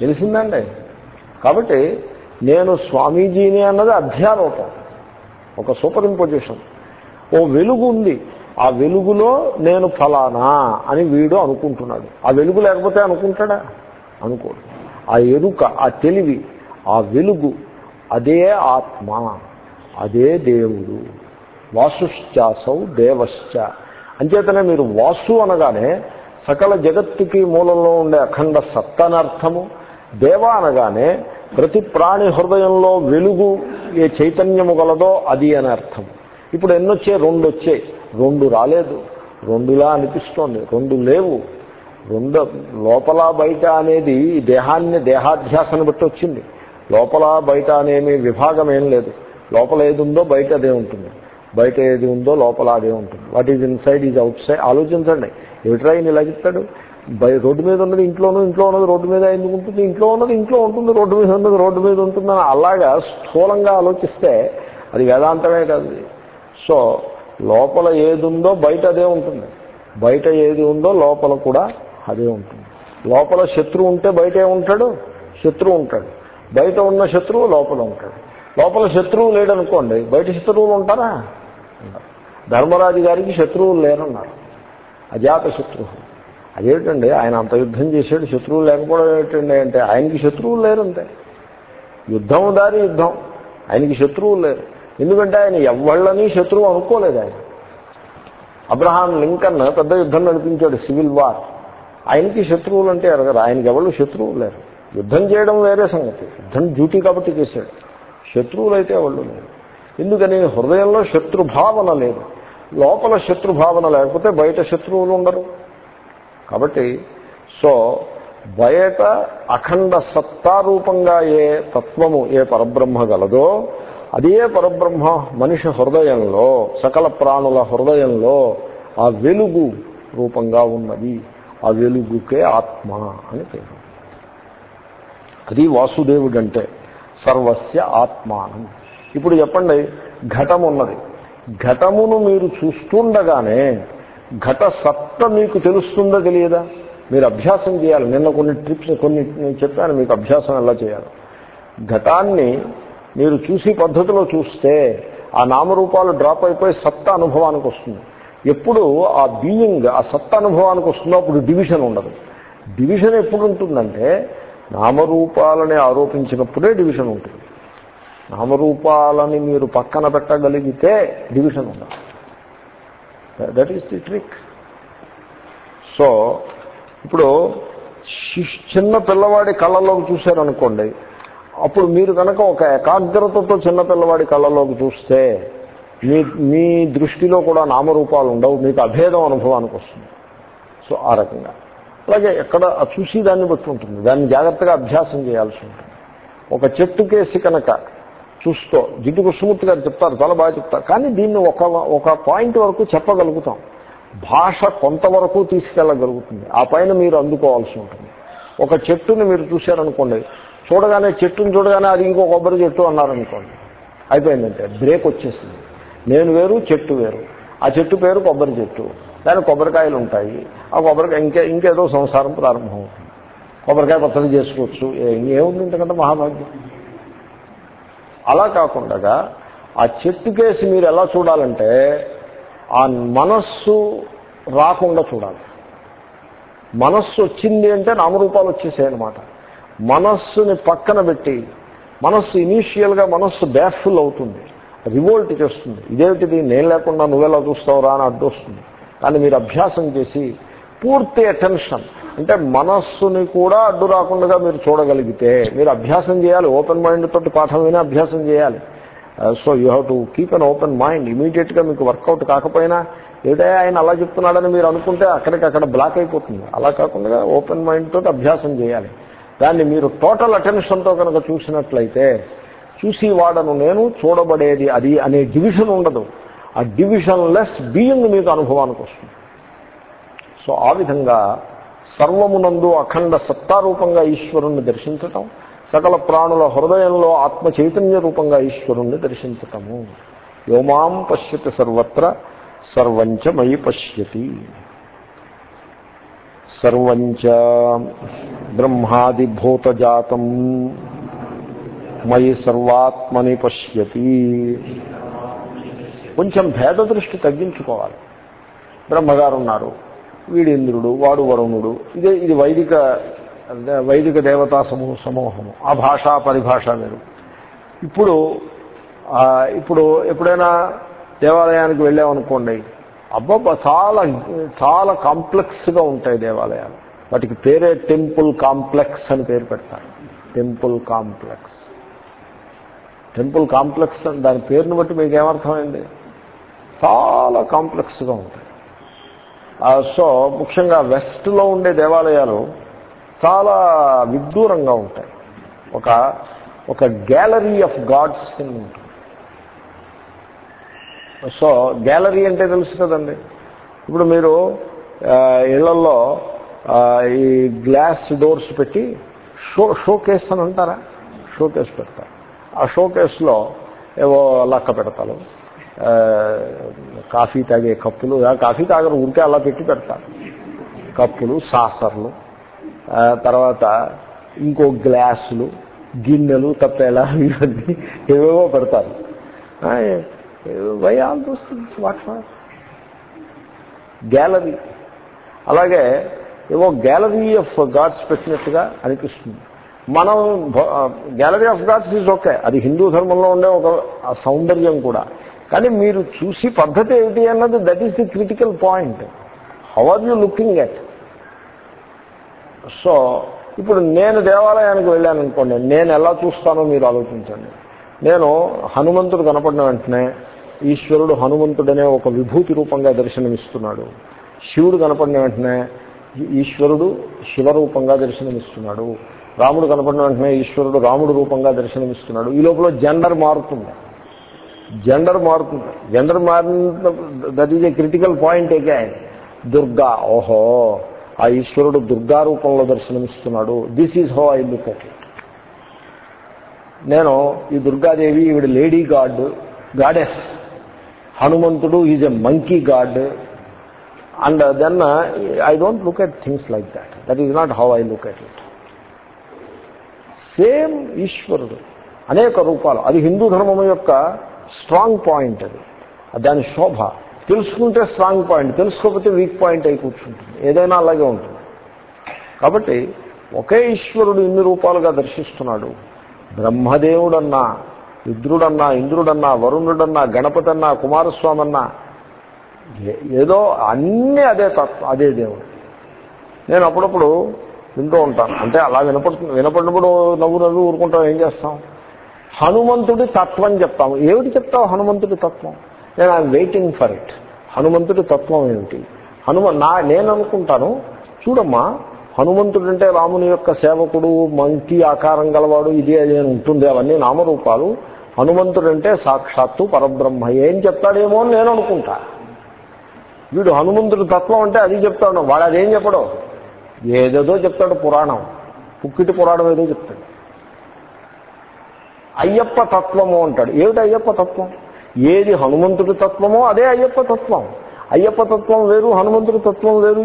తెలిసిందండి. కాబట్టి నేను స్వామీజీని అన్నది అధ్యారోపం ఒక సూపర్ ఇంపోజిషన్ ఓ వెలుగు ఉంది ఆ వెలుగులో నేను ఫలానా అని వీడు అనుకుంటున్నాడు. ఆ వెలుగు లేకపోతే అనుకుంటాడా? అనుకోడు. ఆ ఎరుక ఆ తెలివి ఆ వెలుగు అదే ఆత్మ అదే దేవుడు. వాసుశ్చాసౌ దేవశ్చ. అంచేతనే మీరు వాసు అనగానే సకల జగత్తుకి మూలంలో ఉండే అఖండ సత్తనర్థము దేవ అనగానే ప్రతి ప్రాణి హృదయంలో వెలుగు ఏ చైతన్యము గలదో అది అని అర్థం. ఇప్పుడు ఎన్నొచ్చాయి రెండు వచ్చాయి రెండు రాలేదు. రెండులా అనిపిస్తోంది. రెండు లేవు. రెండు లోపల బయట అనేది దేహాన్ని దేహాధ్యాసను బట్టి వచ్చింది. లోపల బయట అనేమి విభాగం ఏం లేదు. లోపల ఏది ఉందో బయట అదే ఉంటుంది. బయట ఏది ఉందో లోపల అదే ఉంటుంది. What is inside is outside. ఆలోచించండి. ఏమిట్రా ఇలా చెప్తాడు? రోడ్డు మీద ఉన్నది ఇంట్లోనూ ఇంట్లో ఉన్నది రోడ్డు మీద ఎందుకు ఉంటుంది ఇంట్లో ఉన్నది ఇంట్లో ఉంటుంది రోడ్డు మీద ఉన్నది రోడ్డు మీద ఉంటుందని అలాగా స్థూలంగా ఆలోచిస్తే అది వేదాంతమే కాదు. సో లోపల ఏది ఉందో బయట అదే ఉంటుంది. బయట ఏది ఉందో లోపల కూడా అదే ఉంటుంది. లోపల శత్రువు ఉంటే బయట ఏముంటాడు శత్రువు ఉంటాడు. బయట ఉన్న శత్రువు లోపల ఉంటాడు. లోపల శత్రువు లేడనుకోండి బయట శత్రువులు ఉంటారా? ధర్మరాజు గారికి శత్రువులు లేరన్నారు. అజాత శత్రువు. అదేమిటండి? ఆయన అంత యుద్ధం చేశాడు శత్రువులు లేకపోవడం ఏమిటండి అంటే ఆయనకి శత్రువులు లేరంతే యుద్ధం దారి యుద్ధం. ఆయనకి శత్రువులు లేరు. ఎందుకంటే ఆయన ఎవళ్ళని శత్రువు అనుకోలేదు ఆయన. అబ్రహాం లింకన్ పెద్ద యుద్ధం నడిపించాడు సివిల్ వార్. ఆయనకి శత్రువులు అంటే ఎరగరు. ఆయనకి ఎవరు శత్రువులు లేరు. యుద్ధం చేయడం వేరే సంగతి. యుద్ధం డ్యూటీ కాబట్టి చేశాడు. శత్రువులు అయితే వాళ్ళు లేరు. ఎందుకని? హృదయంలో శత్రుభావన లేదు. లోపల శత్రుభావన లేకపోతే బయట శత్రువులు ఉండరు. కాబట్టి సో బయట అఖండ సత్తారూపంగా ఏ తత్వము ఏ పరబ్రహ్మ గలదో అదే పరబ్రహ్మ మనిషి హృదయంలో సకల ప్రాణుల హృదయంలో ఆ వెలుగు రూపంగా ఉన్నది. ఆ వెలుగుకే ఆత్మ అని పేరు. అది వాసుదేవుడంటే సర్వస్య ఆత్మానం. ఇప్పుడు చెప్పండి ఘటం ఉన్నది ఘటమును మీరు చూస్తుండగానే ఘట సత్త మీకు తెలుస్తుందో తెలియదా? మీరు అభ్యాసం చేయాలి. నిన్న కొన్ని ట్రిప్స్ కొన్ని చెప్పాను మీకు అభ్యాసం ఎలా చేయాలి. ఘటాన్ని మీరు చూసి పద్ధతిలో చూస్తే ఆ నామరూపాలు డ్రాప్ అయిపోయి సత్త అనుభవానికి వస్తుంది. ఎప్పుడు ఆ బీయింగ్ ఆ సత్త అనుభవానికి వస్తుందో అప్పుడు డివిజన్ ఉండదు. డివిజన్ ఎప్పుడు ఉంటుందంటే నామరూపాలని ఆరోపించినప్పుడే డివిజన్ ఉంటుంది. నామరూపాలని మీరు పక్కన పెట్టగలిగితే డివిజన్ ఉండదు. That is the trick so ఇప్పుడు చిన్న పిల్లవాడి కళ్ళలోకి చూశారనుకోండి అప్పుడు మీరు కనుక ఒక ఏకాగ్రతతో చిన్న పిల్లవాడి కళ్ళలోకి చూస్తే మీ మీ దృష్టిలో కూడా నామరూపాలు ఉండవు మీకు అభేదం అనుభవానికి వస్తుంది. సో ఆ రకంగా. అలాగే ఎక్కడ చూసి దాన్ని బట్టి ఉంటుంది దాన్ని జాగ్రత్తగా అభ్యాసం చేయాల్సి ఉంటుంది. ఒక చెట్టు కేసి కనుక చూస్తూ. జిడ్డు కృష్ణమూర్తి గారు చెప్తారు చాలా బాగా చెప్తారు. కానీ దీన్ని ఒక ఒక పాయింట్ వరకు చెప్పగలుగుతాం. భాష కొంతవరకు తీసుకెళ్ళగలుగుతుంది. ఆ పైన మీరు అందుకోవాల్సి ఉంటుంది. ఒక చెట్టుని మీరు చూశారనుకోండి చూడగానే చెట్టుని చూడగానే అది ఇంకో కొబ్బరి చెట్టు అన్నారనుకోండి అయిపోయిందంటే బ్రేక్ వచ్చేసింది. నేను వేరు చెట్టు వేరు. ఆ చెట్టు పేరు కొబ్బరి చెట్టు. దానికి కొబ్బరికాయలు ఉంటాయి. ఆ కొబ్బరికాయ ఇంకే ఇంకేదో సంసారం ప్రారంభం అవుతుంది. కొబ్బరికాయ పచ్చడి చేసుకోవచ్చు. ఏముంది ఇంతకంటే మహాభాగ్యం? అలా కాకుండా ఆ చెట్టు కేసి మీరు ఎలా చూడాలంటే ఆ మనస్సు రాకుండా చూడాలి. మనస్సు వచ్చింది అంటే నామరూపాలు వచ్చేసాయి అనమాట మనస్సుని పక్కన పెట్టి మనస్సు ఇనీషియల్గా మనస్సు బ్యాఫుల్ అవుతుంది. రివోల్ట్ చేస్తుంది. ఇదేమిటిది? నేను లేకుండా నువ్వెలా చూస్తావురా అని అడ్డొస్తుంది. కానీ మీరు అభ్యాసం చేసి పూర్తి అటెన్షన్ అంటే మనస్సుని కూడా అడ్డు రాకుండా మీరు చూడగలిగితే మీరు అభ్యాసం చేయాలి ఓపెన్ మైండ్ తోటి పాఠం విని అభ్యాసం చేయాలి. So you have to keep an open mind ఇమీడియట్గా మీకు వర్కౌట్ కాకపోయినా ఏదే ఆయన అలా చెప్తున్నాడని మీరు అనుకుంటే అక్కడికక్కడ బ్లాక్ అయిపోతుంది. అలా కాకుండా ఓపెన్ మైండ్ తోటి అభ్యాసం చేయాలి. దాన్ని మీరు టోటల్ అటెన్షన్తో కనుక చూసినట్లయితే చూసి వాడను నేను చూడబడేది అది అనే డివిజన్ ఉండదు. ఆ డివిజన్ లెస్ బీయింగ్ మీకు అనుభవానికి వస్తుంది. సో ఆ విధంగా సర్వమునందు అఖండ సత్తారూపంగా ఈశ్వరుణ్ణి దర్శించటం సకల ప్రాణుల హృదయంలో ఆత్మ చైతన్య రూపంగా ఈశ్వరుణ్ణి దర్శించటము. యోమాం పశ్యతి సర్వత్ర సర్వంచ మయి పశ్యతి. సర్వంచ బ్రహ్మాదిభూతజాతం మయి సర్వాత్మని పశ్యతి. కొంచెం భేద దృష్టి తగ్గించుకోవాలి. బ్రహ్మగారు ఉన్నారు వీడి ఇంద్రుడు వాడు వరుణుడు. ఇదే ఇది వైదిక వైదిక దేవతా సమూహ సమూహము. ఆ భాష పరిభాష వేరు. ఇప్పుడు ఇప్పుడు ఎప్పుడైనా దేవాలయానికి వెళ్ళామనుకోండి అబ్బబ్బా చాలా చాలా కాంప్లెక్స్గా ఉంటాయి దేవాలయాలు. వాటికి పేరే టెంపుల్ కాంప్లెక్స్ అని పేరు పెడతారు. Temple complex. టెంపుల్ కాంప్లెక్స్ అని దాని పేరుని బట్టి మీకు ఏమర్థమైంది చాలా కాంప్లెక్స్గా ఉంటాయి. సో ముఖ్యంగా వెస్ట్లో ఉండే దేవాలయాలు చాలా విదూరంగా ఉంటాయి. ఒక ఒక గ్యాలరీ ఆఫ్ గాడ్స్ కింద ఉంటుంది. సో గ్యాలరీ అంటే తెలుసు కదండి. ఇప్పుడు మీరు ఇళ్ళలో ఈ గ్లాస్ డోర్స్ పెట్టి షో షో కేస్ అని అంటారా? షో కేస్ పెడతారు. ఆ షో కేసులో ఏవో లక్క పెడతారు. కాఫీ తాగే కప్పులు కాఫీ తాగరు ఉంటే అలా పెట్టి పెడతారు. కప్పులు సాసర్లు తర్వాత ఇంకో గ్లాసులు గిన్నెలు తప్పేలా ఇవన్నీ ఏవేవో పెడతారు. Why all those what for? Gallery. అలాగే ఏవో గ్యాలరీ ఆఫ్ గాడ్స్ పెట్టినట్టుగా అనిపిస్తుంది. మనం gallery of gods is okay. అది హిందూ ధర్మంలో ఉండే ఒక సౌందర్యం కూడా. కానీ మీరు చూసి పద్ధతి ఏమిటి అన్నది that is the critical point how are you looking at so ఇప్పుడు నేను దేవాలయానికి వెళ్ళాను అనుకోండి నేను ఎలా చూస్తానో మీరు ఆలోచించండి. నేను హనుమంతుడు కనపడిన వెంటనే ఈశ్వరుడు హనుమంతుడనే ఒక విభూతి రూపంగా దర్శనమిస్తున్నాడు. శివుడు కనపడిన వెంటనే ఈశ్వరుడు శివరూపంగా దర్శనమిస్తున్నాడు. రాముడు కనపడిన వెంటనే ఈశ్వరుడు రాముడు రూపంగా దర్శనమిస్తున్నాడు. ఈ లోపల జెండర్ మారుతుంది. జెండర్ మారుతుంది జెండర్ మారిన that is a critical point AK Durga ఓహో ఆ ఈశ్వరుడు దుర్గా రూపంలో దర్శనమిస్తున్నాడు. This is how I look at నేను ఈ దుర్గాదేవి ఈవిడ లేడీ గాడ్ గాడెస్ హనుమంతుడు is a monkey god and then I don't look at things like that that is not how I look at it same ఈశ్వరుడు. అనేక రూపాలు. అది హిందూ ధర్మం యొక్క స్ట్రాంగ్ పాయింట్ అది. దాని శోభ. తెలుసుకుంటే స్ట్రాంగ్ పాయింట్ తెలుసుకోకపోతే వీక్ పాయింట్ అయి కూర్చుంటుంది. ఏదైనా అలాగే ఉంటుంది. కాబట్టి ఒకే ఈశ్వరుడు ఇన్ని రూపాలుగా దర్శిస్తున్నాడు. బ్రహ్మదేవుడన్నా రుద్రుడన్నా ఇంద్రుడన్నా వరుణుడన్నా గణపతన్నా కుమారస్వామన్నా ఏదో అన్నీ అదే తత్వ అదే దేవుడు. నేను అప్పుడప్పుడు వింటూ ఉంటాను. అంటే అలా వినపడుతుంది వినపడినప్పుడు నవ్వు నవ్వు ఊరుకుంటాం. ఏం చేస్తాం? హనుమంతుడి తత్వం చెప్తాము. ఏమిటి చెప్తావు హనుమంతుడి తత్వం? నేను ఐఎమ్ వెయిటింగ్ ఫర్ ఇట్. హనుమంతుడి తత్వం ఏమిటి? హనుమ నా నేను అనుకుంటాను చూడమ్మా హనుమంతుడు అంటే రాముని యొక్క సేవకుడు మంకి ఆకారం గలవాడు ఇది అది అని ఉంటుంది అవన్నీ నామరూపాలు. హనుమంతుడు అంటే సాక్షాత్తు పరబ్రహ్మ. ఏం చెప్తాడేమో అని నేను అనుకుంటా వీడు హనుమంతుడి తత్వం అంటే అది చెప్తాడు. వాడు అదేం చెప్పడు? ఏదేదో చెప్తాడు పురాణం. పుక్కిటి పురాణం ఏదో చెప్తాడు. అయ్యప్ప తత్వము అంటాడు. ఏమిటి అయ్యప్ప తత్వం? ఏది హనుమంతుడి తత్వమో అదే అయ్యప్ప తత్వం. అయ్యప్ప తత్వం వేరు హనుమంతుడి తత్వం వేరు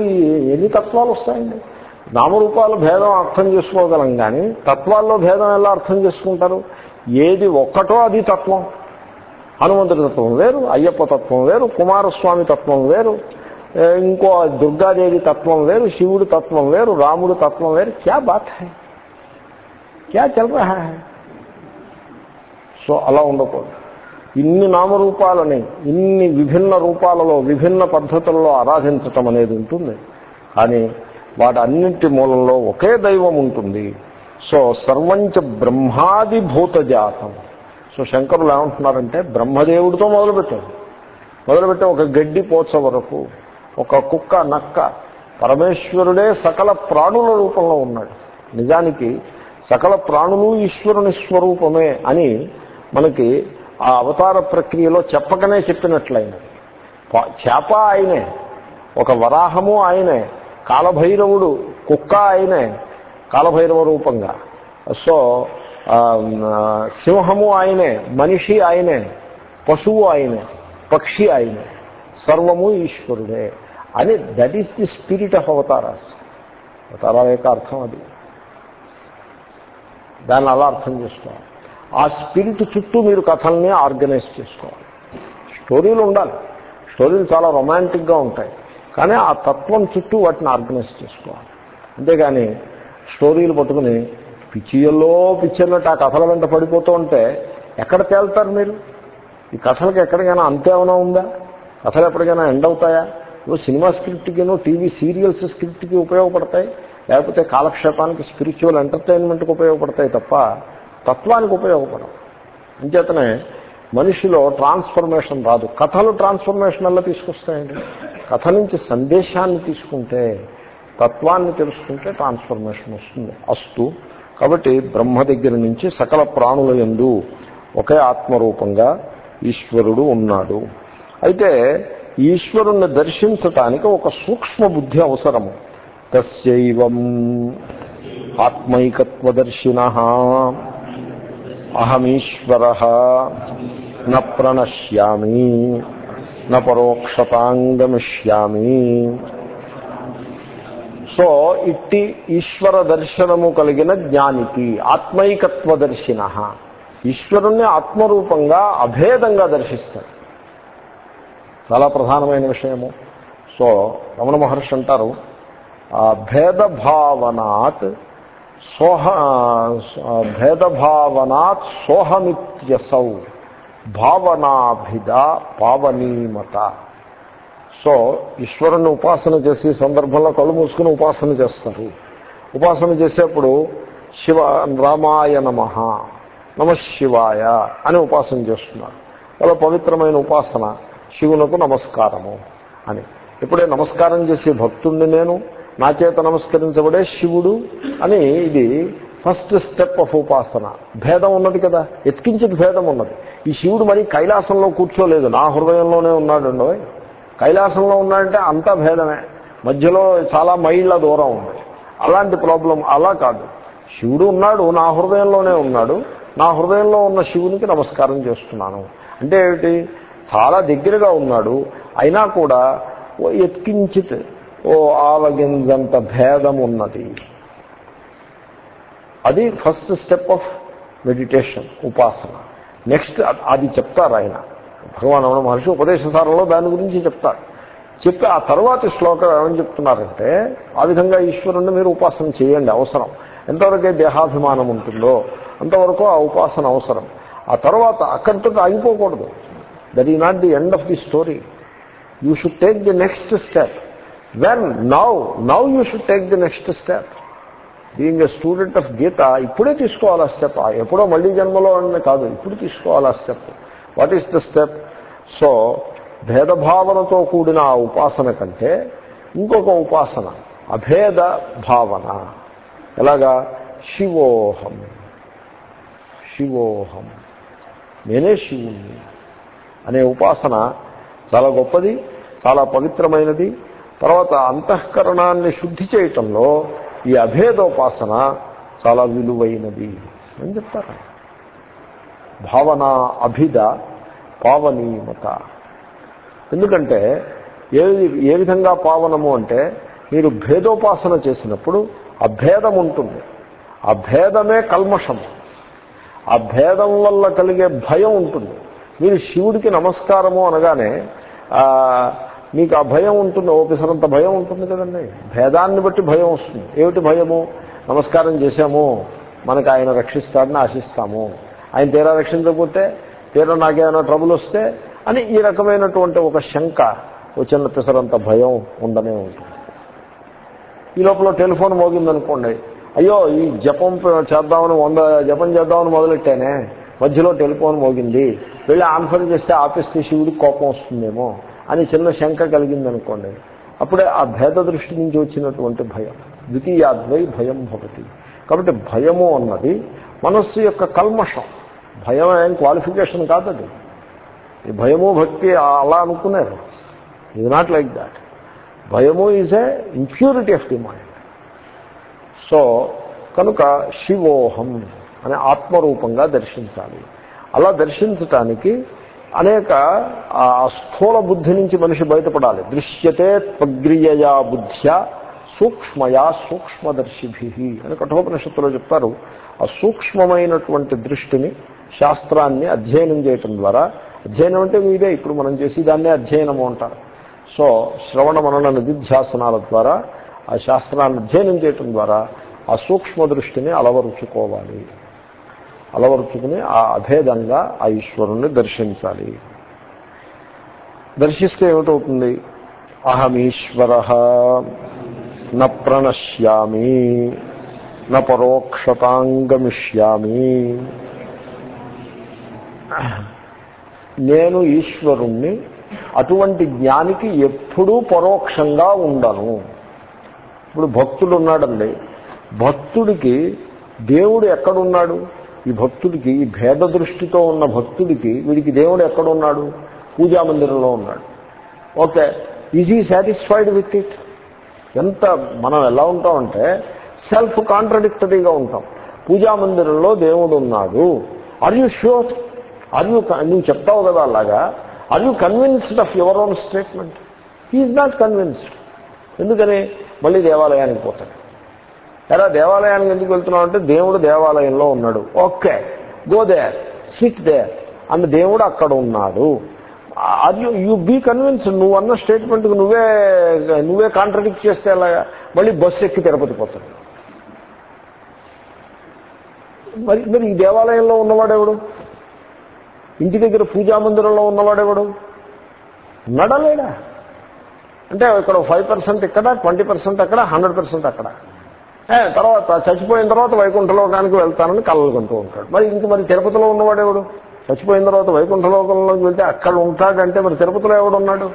ఎన్ని తత్వాలు వస్తాయండి? నామరూపాల భేదం అర్థం చేసుకోగలం కానీ తత్వాల్లో భేదం ఎలా అర్థం చేసుకుంటారు? ఏది ఒక్కటో అది తత్వం. హనుమంతుడి తత్వం వేరు అయ్యప్ప తత్వం వేరు కుమారస్వామి తత్వం వేరు ఇంకో దుర్గాదేవి తత్వం వేరు శివుడి తత్వం వేరు రాముడు తత్వం వేరు. క్యా బాత్ హై? క్యా చల్ రహా హై? సో అలా ఉండకూడదు. ఇన్ని నామరూపాలని ఇన్ని విభిన్న రూపాలలో విభిన్న పద్ధతుల్లో ఆరాధించటం అనేది ఉంటుంది. కానీ వాటన్నింటి మూలంలో ఒకే దైవం ఉంటుంది. సో సర్వంచ బ్రహ్మాదిభూత జాతం సో శంకరులు ఏమంటున్నారంటే బ్రహ్మదేవుడితో మొదలుపెట్టారు. మొదలుపెట్టే ఒక గడ్డి పోచ వరకు ఒక కుక్క నక్క పరమేశ్వరుడే సకల ప్రాణుల రూపంలో ఉన్నాడు. నిజానికి సకల ప్రాణులు ఈశ్వరుని స్వరూపమే అని మనకి ఆ అవతార ప్రక్రియలో చెప్పకనే చెప్పినట్లయినది చేప ఆయనే ఒక వరాహము ఆయనే కాలభైరవుడు కుక్క ఆయనే కాలభైరవ రూపంగా. సో సింహము ఆయనే మనిషి ఆయనే పశువు ఆయనే పక్షి ఆయనే సర్వము ఈశ్వరుడే అని that is the spirit of avataras. అవతారాల యొక్క అర్థం అది. దాన్ని అలా అర్థం చేసుకోవాలి. ఆ స్పిరిట్ చుట్టూ మీరు కథల్ని ఆర్గనైజ్ చేసుకోవాలి. స్టోరీలు ఉండాలి. స్టోరీలు చాలా రొమాంటిక్గా ఉంటాయి. కానీ ఆ తత్వం చుట్టూ వాటిని ఆర్గనైజ్ చేసుకోవాలి. అంతేగాని స్టోరీలు పట్టుకుని పిచ్చియల్లో పిచ్చర్లట్టు ఆ కథల వెంట పడిపోతూ ఉంటే ఎక్కడ తేలుతారు మీరు? ఈ కథలకు ఎక్కడికైనా అంతేమైనా ఉందా? కథలు ఎప్పటికైనా ఎండ్ అవుతాయా? ఇవో సినిమా స్క్రిప్ట్కినో టీవీ సీరియల్స్ స్క్రిప్ట్కి ఉపయోగపడతాయి? లేకపోతే కాలక్షేపానికి స్పిరిచువల్ ఎంటర్టైన్మెంట్కి ఉపయోగపడతాయి తప్ప తత్వానికి ఉపయోగపడం అంచేతనే మనిషిలో ట్రాన్స్ఫర్మేషన్ రాదు. కథలు ట్రాన్స్ఫర్మేషన్ వల్ల తీసుకొస్తాయండి. కథ నుంచి సందేశాన్ని తీసుకుంటే తత్వాన్ని తెలుసుకుంటే ట్రాన్స్ఫర్మేషన్ వస్తుంది. అస్తు. కాబట్టి బ్రహ్మ దగ్గర నుంచి సకల ప్రాణుల ఎందు ఒకే ఆత్మరూపంగా ఈశ్వరుడు ఉన్నాడు. అయితే ఈశ్వరుణ్ణి దర్శించటానికి ఒక సూక్ష్మ బుద్ధి అవసరము తస్యైవం ఆత్మైకత్వదర్శిన. అహమీశ్వర న ప్రణశ్యామి న పరోక్షతాంగమిష్యామి సో ఇట్టి ఈశ్వర దర్శనము కలిగిన జ్ఞానికి ఆత్మైకత్వ దర్శిన ఈశ్వరుణ్ణి ఆత్మరూపంగా అభేదంగా దర్శిస్తాడు చాలా ప్రధానమైన విషయము. సో రమణ మహర్షి అంటారు భేదభావనాత్ సోహ భేదభావనాత్ సోహమిత్యసౌ భావనాభిద పావనీమత. సో ఈశ్వరుణ్ణి ఉపాసన చేసే సందర్భంలో కళ్ళు మూసుకుని ఉపాసన చేస్తారు. ఉపాసన చేసేప్పుడు శివ రామాయ నమ నమ శివాయ అని ఉపాసన చేస్తున్నారు. చాలా పవిత్రమైన ఉపాసన శివునకు నమస్కారము అని. ఇప్పుడే నమస్కారం చేసే భక్తుణ్ణి నేను నా చేత నమస్కరించబడే శివుడు అని ఇది ఫస్ట్ స్టెప్ ఆఫ్ ఉపాసన. భేదం ఉన్నది కదా ఎత్కించిన భేదం ఉన్నది. ఈ శివుడు మరి కైలాసంలో కూర్చోలేదు నా హృదయంలోనే ఉన్నాడండో కైలాసంలో ఉన్నాడంటే అంతా భేదమే. మధ్యలో చాలా మైళ్ళ దూరం ఉంది. అలాంటి ప్రాబ్లం అలా కాదు. శివుడు ఉన్నాడు నా హృదయంలోనే ఉన్నాడు. నా హృదయంలో ఉన్న శివునికి నమస్కారం చేస్తున్నాను. అంటే ఏమిటి? చాలా దగ్గరగా ఉన్నాడు. అయినా కూడా ఎత్కించిత్ ఓ ఆవగింజంత భేదం ఉన్నది అది ఫస్ట్ స్టెప్ ఆఫ్ మెడిటేషన్ ఉపాసన. నెక్స్ట్ అది చెప్తారు ఆయన. భగవాన్ రమణ మహర్షి ఉపదేశసారంలో దాని గురించి చెప్తారు. చెప్పి ఆ తర్వాతి శ్లోకం ఏమని చెప్తున్నారంటే ఆ విధంగా ఈశ్వరుణ్ణి మీరు ఉపాసన చేయండి అవసరం. ఎంతవరకే దేహాభిమానం ఉంటుందో అంతవరకు ఆ ఉపాసన అవసరం. ఆ తర్వాత అక్కడితో ఆగిపోకూడదు. That is not the end of the story you should take the next step when now now you should take the next step being a student of Gita ఇప్పుడే తీసుకోవాలి ఆ స్టెప్ ఎప్పుడో మళ్ళీ జన్మలో అని కాదు ఇప్పుడు తీసుకోవాలి ఆ step what is the step so భేదభావనతో కూడిన ఆ ఉపాసన కంటే ఇంకొక ఉపాసన అభేద భావన. ఎలాగా? శివోహం. శివోహం. నేనే శివుణ్ణి. అనే ఉపాసన చాలా గొప్పది చాలా పవిత్రమైనది. తర్వాత అంతఃకరణాన్ని శుద్ధి చేయటంలో ఈ అభేదోపాసన చాలా విలువైనది అని చెప్తారు. భావన అభిద పావనీమత ఎందుకంటే ఏ ఏ విధంగా పావనము అంటే మీరు భేదోపాసన చేసినప్పుడు ఆ భేదం ఉంటుంది. ఆ భేదమే కల్మషము ఆ భేదం వల్ల కలిగే భయం ఉంటుంది. మీరు శివుడికి నమస్కారము అనగానే మీకు ఆ భయం ఉంటుంది ఓపెసరంత భయం ఉంటుంది కదండి. భేదాన్ని బట్టి భయం వస్తుంది. ఏమిటి భయము? నమస్కారం చేశాము మనకు ఆయన రక్షిస్తాడని ఆశిస్తాము. ఆయన తీరా రక్షించకపోతే తీరా నాకేమైనా ట్రబుల్ వస్తే అని ఈ రకమైనటువంటి ఒక శంక వచ్చిన పిసరంత భయం ఉండనే ఉంటుంది. ఈ లోపల టెలిఫోన్ మోగిందనుకోండి. అయ్యో ఈ జపం చేద్దామని వంద జపం చేద్దామని మొదలెట్టానే మధ్యలో టెలిఫోన్ మోగింది. వెళ్ళి ఆన్సర్ చేస్తే ఆఫీస్ శివుడికి కోపం వస్తుందేమో. అని చిన్న శంక కలిగిందనుకోండి అప్పుడే ఆ భేద దృష్టి నుంచి వచ్చినటువంటి భయం ద్వితీయాద్వై భయం భవతి. కాబట్టి భయము అన్నది మనస్సు యొక్క కల్మషం. భయం ఏం క్వాలిఫికేషన్ కాదది. ఈ భయము భక్తి అలా అనుకున్నారు. ఇది నాట్ లైక్ దాట్ భయము is a impurity of the mind so కనుక శివోహం అనే ఆత్మరూపంగా దర్శించాలి. అలా దర్శించటానికి అనేక ఆ స్థూల బుద్ధి నుంచి మనిషి బయటపడాలి. దృశ్యతే త్వగ్రియయా బుద్ధ్య సూక్ష్మయా సూక్ష్మదర్శిభి అని కఠోపనిషత్తులో చెప్తారు. ఆ సూక్ష్మమైనటువంటి దృష్టిని శాస్త్రాన్ని అధ్యయనం చేయటం ద్వారా అధ్యయనం అంటే మీదే ఇప్పుడు మనం చేసి దాన్నే అధ్యయనము అంటారు. సో శ్రవణ మనన నిధిధ్యాసనాల ద్వారా ఆ శాస్త్రాన్ని అధ్యయనం చేయటం ద్వారా ఆ సూక్ష్మ దృష్టిని అలవరుచుకోవాలి. అలవరుచుకుని ఆ అభేదంగా ఆ ఈశ్వరుణ్ణి దర్శించాలి. దర్శిస్తే ఏమిటవుతుంది? అహమీశ్వర న ప్రణశ్యామి న పరోక్షతాంగమిష్యామి. నేను ఈశ్వరుణ్ణి అటువంటి జ్ఞానికి ఎప్పుడూ పరోక్షంగా ఉండను. ఇప్పుడు భక్తుడు ఉన్నాడండి భక్తుడికి దేవుడు ఎక్కడున్నాడు? ఈ భక్తుడికి ఈ భేద దృష్టితో ఉన్న భక్తుడికి వీడికి దేవుడు ఎక్కడున్నాడు? పూజా మందిరంలో ఉన్నాడు. Okay is he satisfied with it ఎంత మనం ఎలా ఉంటామంటే సెల్ఫ్ కాంట్రడిక్టరీగా ఉంటాం. పూజా మందిరంలో దేవుడు ఉన్నాడు. Are you sure are you నువ్వు చెప్తావు కదా అలాగా? Are you convinced of your own statement he is not convinced ఎందుకని? మళ్ళీ దేవాలయానికి పోతాడు. ఎలా దేవాలయానికి ఎందుకు వెళ్తున్నావు అంటే దేవుడు దేవాలయంలో ఉన్నాడు. Okay. Go there sit there and దేవుడు అక్కడ ఉన్నాడు. అది యూ బీ కన్విన్స్డ్ నువ్వు అన్న స్టేట్మెంట్కి నువ్వే నువ్వే కాంట్రడిక్ట్ చేస్తే అలాగా మళ్ళీ బస్సు ఎక్కి తిరుపతి పోతాడు. మరి మరి ఈ దేవాలయంలో ఉన్నవాడెవడు ఇంటి దగ్గర పూజా మందిరంలో ఉన్నవాడెవడు నడలేడా? అంటే ఇక్కడ ఫైవ్ పర్సెంట్ ఇక్కడ ట్వంటీ పర్సెంట్ అక్కడ హండ్రెడ్ పర్సెంట్ అక్కడ. తర్వాత చచ్చిపోయిన తర్వాత వైకుంఠలోకానికి వెళ్తానని కలలుకుంటూ ఉంటాడు. మరి ఇంక మరి తిరుపతిలో ఉన్నవాడెవడు చచ్చిపోయిన తర్వాత వైకుంఠలోకంలోకి వెళ్తే అక్కడ ఉంటాడంటే మరి తిరుపతిలో ఎవడున్నాడు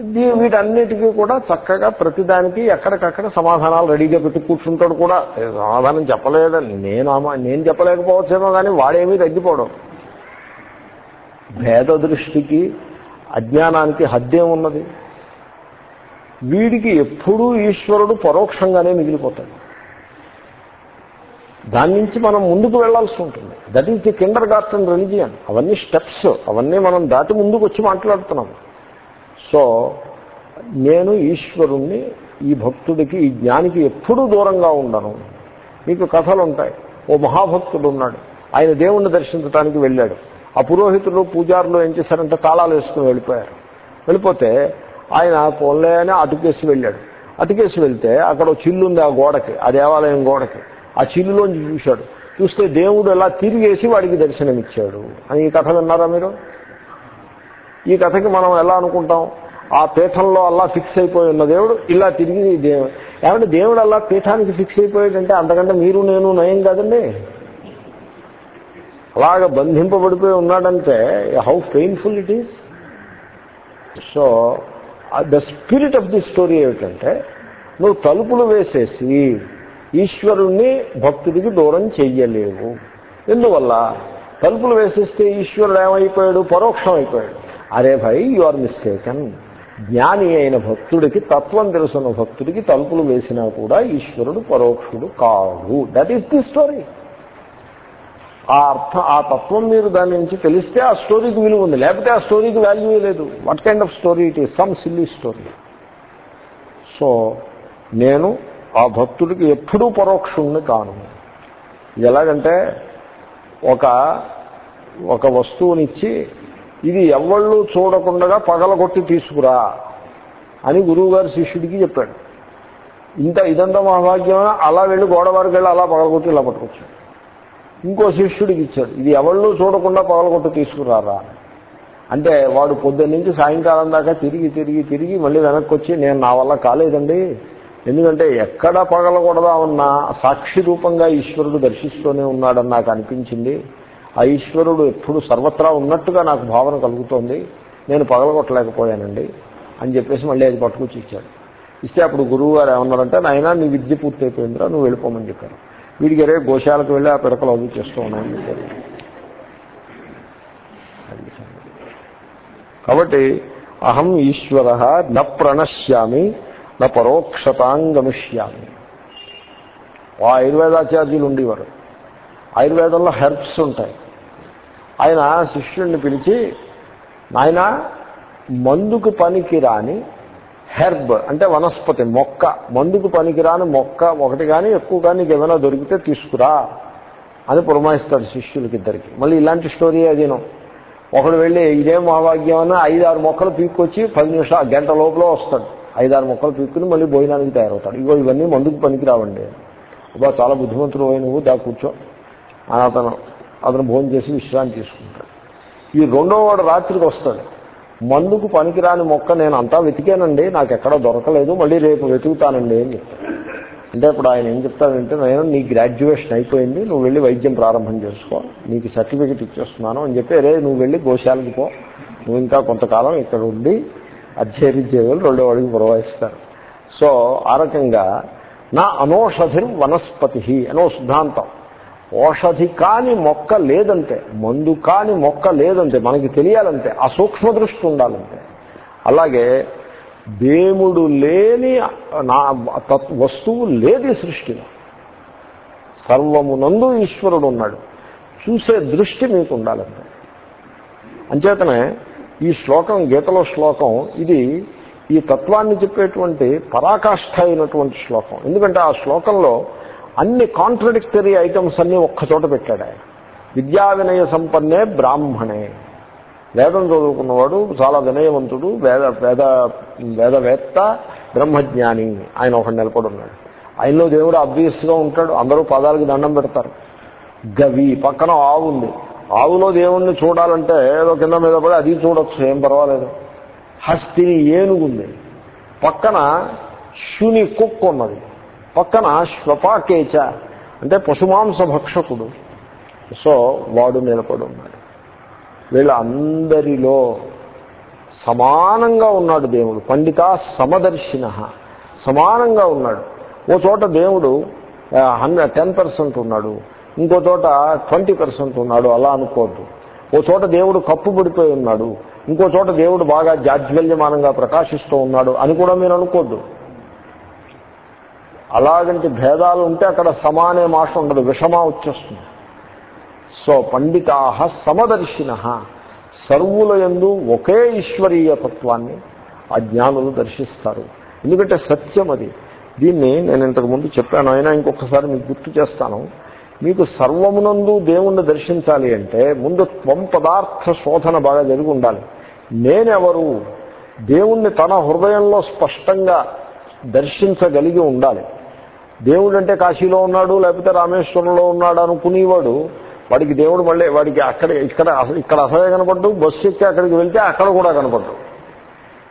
దీ- వీటన్నిటికీ కూడా చక్కగా ప్రతిదానికి ఎక్కడికక్కడ సమాధానాలు రెడీగా పెట్టి కూర్చుంటాడు కూడా. సమాధానం చెప్పలేదని నేను నేను చెప్పలేకపోవచ్చేమో కానీ వాడేమీ తగ్గిపోవడం భేద దృష్టికి అజ్ఞానానికి హద్దే ఉన్నది? వీడికి ఎప్పుడూ ఈశ్వరుడు పరోక్షంగానే మిగిలిపోతాడు. దాని నుంచి మనం ముందుకు వెళ్ళాల్సి ఉంటుంది. That is the kindergarten religion అవన్నీ స్టెప్స్ అవన్నీ మనం దాటి ముందుకు వచ్చి మాట్లాడుతున్నాం. సో నేను ఈశ్వరుణ్ణి ఈ భక్తుడికి ఈ జ్ఞానికి ఎప్పుడూ దూరంగా ఉండను. మీకు కథలు ఉంటాయి ఓ మహాభక్తుడు ఉన్నాడు. ఆయన దేవుణ్ణి దర్శించడానికి వెళ్ళాడు. ఆ పురోహితులు పూజారులు ఏం చేశారంటే తాళాలు వేసుకుని వెళ్ళిపోయారు. వెళ్ళిపోతే ఆయన పోన్లే అని అటుకేసి వెళ్ళాడు. అటుకేసి వెళ్తే అక్కడ చిల్లు ఉంది ఆ గోడకి ఆ దేవాలయం గోడకి. ఆ చిల్లులోంచి చూశాడు. చూస్తే దేవుడు ఎలా తిరిగేసి వాడికి దర్శనమిచ్చాడు. అని ఈ కథ విన్నారా మీరు? ఈ కథకి మనం ఎలా అనుకుంటాం? ఆ పీఠంలో అలా ఫిక్స్ అయిపోయి ఉన్న దేవుడు ఇలా తిరిగి దేవుడు ఏమంటే దేవుడు అలా పీఠానికి ఫిక్స్ అయిపోయాడంటే అంతకంటే మీరు నేను నయం కాదండి. అలాగ బంధింపబడిపోయి ఉన్నాడంటే how painful it is so the spirit of the story ఏమిటంటే నువ్వు తలుపులు వేసేసి ఈశ్వరుణ్ణి భక్తుడికి దూరం చెయ్యలేవు. ఎందువల్ల? తలుపులు వేసేస్తే ఈశ్వరుడు ఏమైపోయాడు? పరోక్షం అయిపోయాడు అరే భయ్ యు ఆర్ మిస్టేకన్ జ్ఞాని అయిన భక్తుడికి తత్వం తెలుసున్న భక్తుడికి తలుపులు వేసినా కూడా ఈశ్వరుడు పరోక్షుడు కాదు దట్ ఈస్ ది స్టోరీ ఆ అర్థం ఆ తత్వం మీరు దాని నుంచి తెలిస్తే ఆ స్టోరీకి విలువ ఉంది. లేకపోతే ఆ స్టోరీకి వాల్యూ లేదు. What kind of story it is some silly story so నేను ఆ భక్తుడికి ఎప్పుడూ పరోక్షుణ్ణి కాను. ఇది ఎలాగంటే ఒక ఒక వస్తువునిచ్చి ఇది ఎవళ్ళు చూడకుండా పగలగొట్టి తీసుకురా అని గురువుగారు శిష్యుడికి చెప్పాడు. ఇంత ఇదంతా మహాభాగ్యమైన అలా వెళ్ళి గోడవారికి వెళ్ళి అలా పగలగొట్టి ఇలా పట్టుకొచ్చాడు. ఇంకో శిష్యుడికి ఇచ్చాడు. ఇది ఎవళ్ళు చూడకుండా పగలగొట్టు తీసుకురారా? అంటే వాడు పొద్దున్న నుంచి సాయంకాలం దాకా తిరిగి తిరిగి తిరిగి మళ్ళీ వెనక్కి వచ్చి నేను నా వల్ల కాలేదండి. ఎందుకంటే ఎక్కడ పగలకూడదామన్నా సాక్షి రూపంగా ఈశ్వరుడు దర్శిస్తూనే ఉన్నాడని నాకు అనిపించింది. ఆ ఈశ్వరుడు ఎప్పుడు సర్వత్రా ఉన్నట్టుగా నాకు భావన కలుగుతోంది. నేను పగలగొట్టలేకపోయానండి. అని చెప్పేసి మళ్ళీ అది పట్టుకొచ్చి ఇచ్చాడు. ఇస్తే అప్పుడు గురువు గారు ఏమన్నారంటే నాయన నీ విద్య పూర్తి అయిపోయిందిరా నువ్వు వెళ్ళిపోమని చెప్పారు. వీడికి అరే గోశాలకు వెళ్ళి ఆ పిడకలు అవి చేస్తూ ఉన్నాయని కాబట్టి అహం ఈశ్వర న ప్రణశ్యామి నా పరోక్షతాంగమిష్యామి. ఆ ఆయుర్వేదాచార్యులు ఉండేవారు. ఆయుర్వేదంలో హెర్బ్స్ ఉంటాయి. ఆయన శిష్యుడిని పిలిచి నాయన మందుకు పనికి రాని హెర్బ్ అంటే వనస్పతి మొక్క. మందుకు పనికిరాని మొక్క ఒకటి కానీ ఎక్కువ కానీ నీకు ఏమైనా దొరికితే తీసుకురా అని పురమాయిస్తాడు శిష్యులకి ఇద్దరికి. మళ్ళీ ఇలాంటి స్టోరీ అదేను ఒకడు వెళ్ళి ఇదేం మహాభాగ్యం అని ఐదు ఆరు మొక్కలు పీక్కొచ్చి పది నిమిషాలు గంట లోపల వస్తాడు. ఐదు ఆరు మొక్కలు పీక్కుని మళ్ళీ భోజనానికి తయారవుతాడు. ఇగో ఇవన్నీ మందుకు పనికి రావండి అబ్బా చాలా బుద్ధిమంతుడు పోయి నువ్వు. దా కూర్చో. అతను అతను భోజనం చేసి విశ్రాంతి తీసుకుంటాడు. ఈ రెండో వాడు రాత్రికి వస్తాడు. మందుకు పనికిరాని మొక్క నేను అంతా వెతికానండి నాకు ఎక్కడ దొరకలేదు మళ్ళీ రేపు వెతుకుతానండి అని చెప్తాను అంటే ఇప్పుడు ఆయన ఏం చెప్తాడంటే నేను నీ గ్రాడ్యుయేషన్ అయిపోయింది నువ్వు వెళ్ళి వైద్యం ప్రారంభం చేసుకో నీకు సర్టిఫికెట్ ఇచ్చేస్తున్నాను అని చెప్పి రే నువ్వు వెళ్ళి గోశాలకు పో నువ్వు ఇంకా కొంతకాలం ఇక్కడ ఉండి అధ్యయనం చేయగలరు రెండో వాడికి పురవాయిస్తారు. సో ఆ రకంగా నా అనోషధిర్ వనస్పతి అనో సిద్ధాంతం. ఓషధి కాని మొక్క లేదంటే మందు కాని మొక్క లేదంటే మనకి తెలియాలంటే ఆ సూక్ష్మ దృష్టి ఉండాలంటే అలాగే దేవుడు లేని నా వస్తువు లేని సృష్టిలో. సర్వమునందు ఈశ్వరుడు ఉన్నాడు. చూసే దృష్టి మీకు ఉండాలంటే. అంచేతనే ఈ శ్లోకం గీతలో శ్లోకం ఇది ఈ తత్వాన్ని చెప్పేటువంటి పరాకాష్ఠ అయినటువంటి శ్లోకం. ఎందుకంటే ఆ శ్లోకంలో అన్ని కాంట్రడిక్టరీ ఐటమ్స్ అన్ని ఒక్కచోట పెట్టాడు ఆయన. విద్యా వినయ సంపన్నే బ్రాహ్మణే. వేదం చదువుకున్నవాడు చాలా వినయవంతుడు వేద వేద వేదవేత్త బ్రహ్మజ్ఞాని. ఆయన ఒకడు నిలబడి ఉన్నాడు. ఆయనలో దేవుడు అబ్వియస్గా ఉంటాడు. అందరూ పాదాలకు దండం పెడతారు. గవి పక్కన ఆవు ఉంది. ఆవులో దేవుణ్ణి చూడాలంటే ఏదో కింద మీద పడి అది చూడొచ్చు ఏం పర్వాలేదు. హస్తిని ఏనుగుంది పక్కన శుని కుక్కు ఉన్నది. పక్కన శ్వపాకేచ అంటే పశుమాంస భక్షకుడు. సో వాడు నిలబడి ఉన్నాడు. వీళ్ళందరిలో సమానంగా ఉన్నాడు దేవుడు. పండిత సమదర్శిన. సమానంగా ఉన్నాడు. ఓ చోట దేవుడు హండ్రెడ్ టెన్ పర్సెంట్ ఉన్నాడు. ఇంకో చోట ట్వంటీ పర్సెంట్ ఉన్నాడు. అలా అనుకోద్దు. ఓ చోట దేవుడు కప్పు పడిపోయి ఉన్నాడు. ఇంకో చోట దేవుడు బాగా జాజ్వల్యమానంగా ప్రకాశిస్తూ ఉన్నాడు అని కూడా మీరు అనుకోద్దు. అలాగంటి భేదాలు ఉంటే అక్కడ సమానే మాట ఉండదు విషమా వచ్చేస్తుంది. సో పండితా సమదర్శిన. సర్వుల ఎందు ఒకే ఈశ్వరీయ తత్వాన్ని ఆ జ్ఞానులు దర్శిస్తారు. ఎందుకంటే సత్యం అది. దీన్ని నేను ఇంతకు ముందు చెప్పాను అయినా ఇంకొకసారి మీకు గుర్తు చేస్తాను. మీకు సర్వమునందు దేవుణ్ణి దర్శించాలి అంటే ముందు త్వం పదార్థ శోధన బాగా జరిగి ఉండాలి. నేనెవరు? దేవుణ్ణి తన హృదయంలో స్పష్టంగా దర్శించగలిగి ఉండాలి. దేవుడు అంటే కాశీలో ఉన్నాడు లేకపోతే రామేశ్వరంలో ఉన్నాడు అనుకునేవాడు. వాడికి దేవుడు మళ్ళీ వాడికి అక్కడ ఇక్కడ ఇక్కడ అసలే కనపడ్డు బస్సు ఎక్కి అక్కడికి వెళ్తే అక్కడ కూడా కనపడ్డు.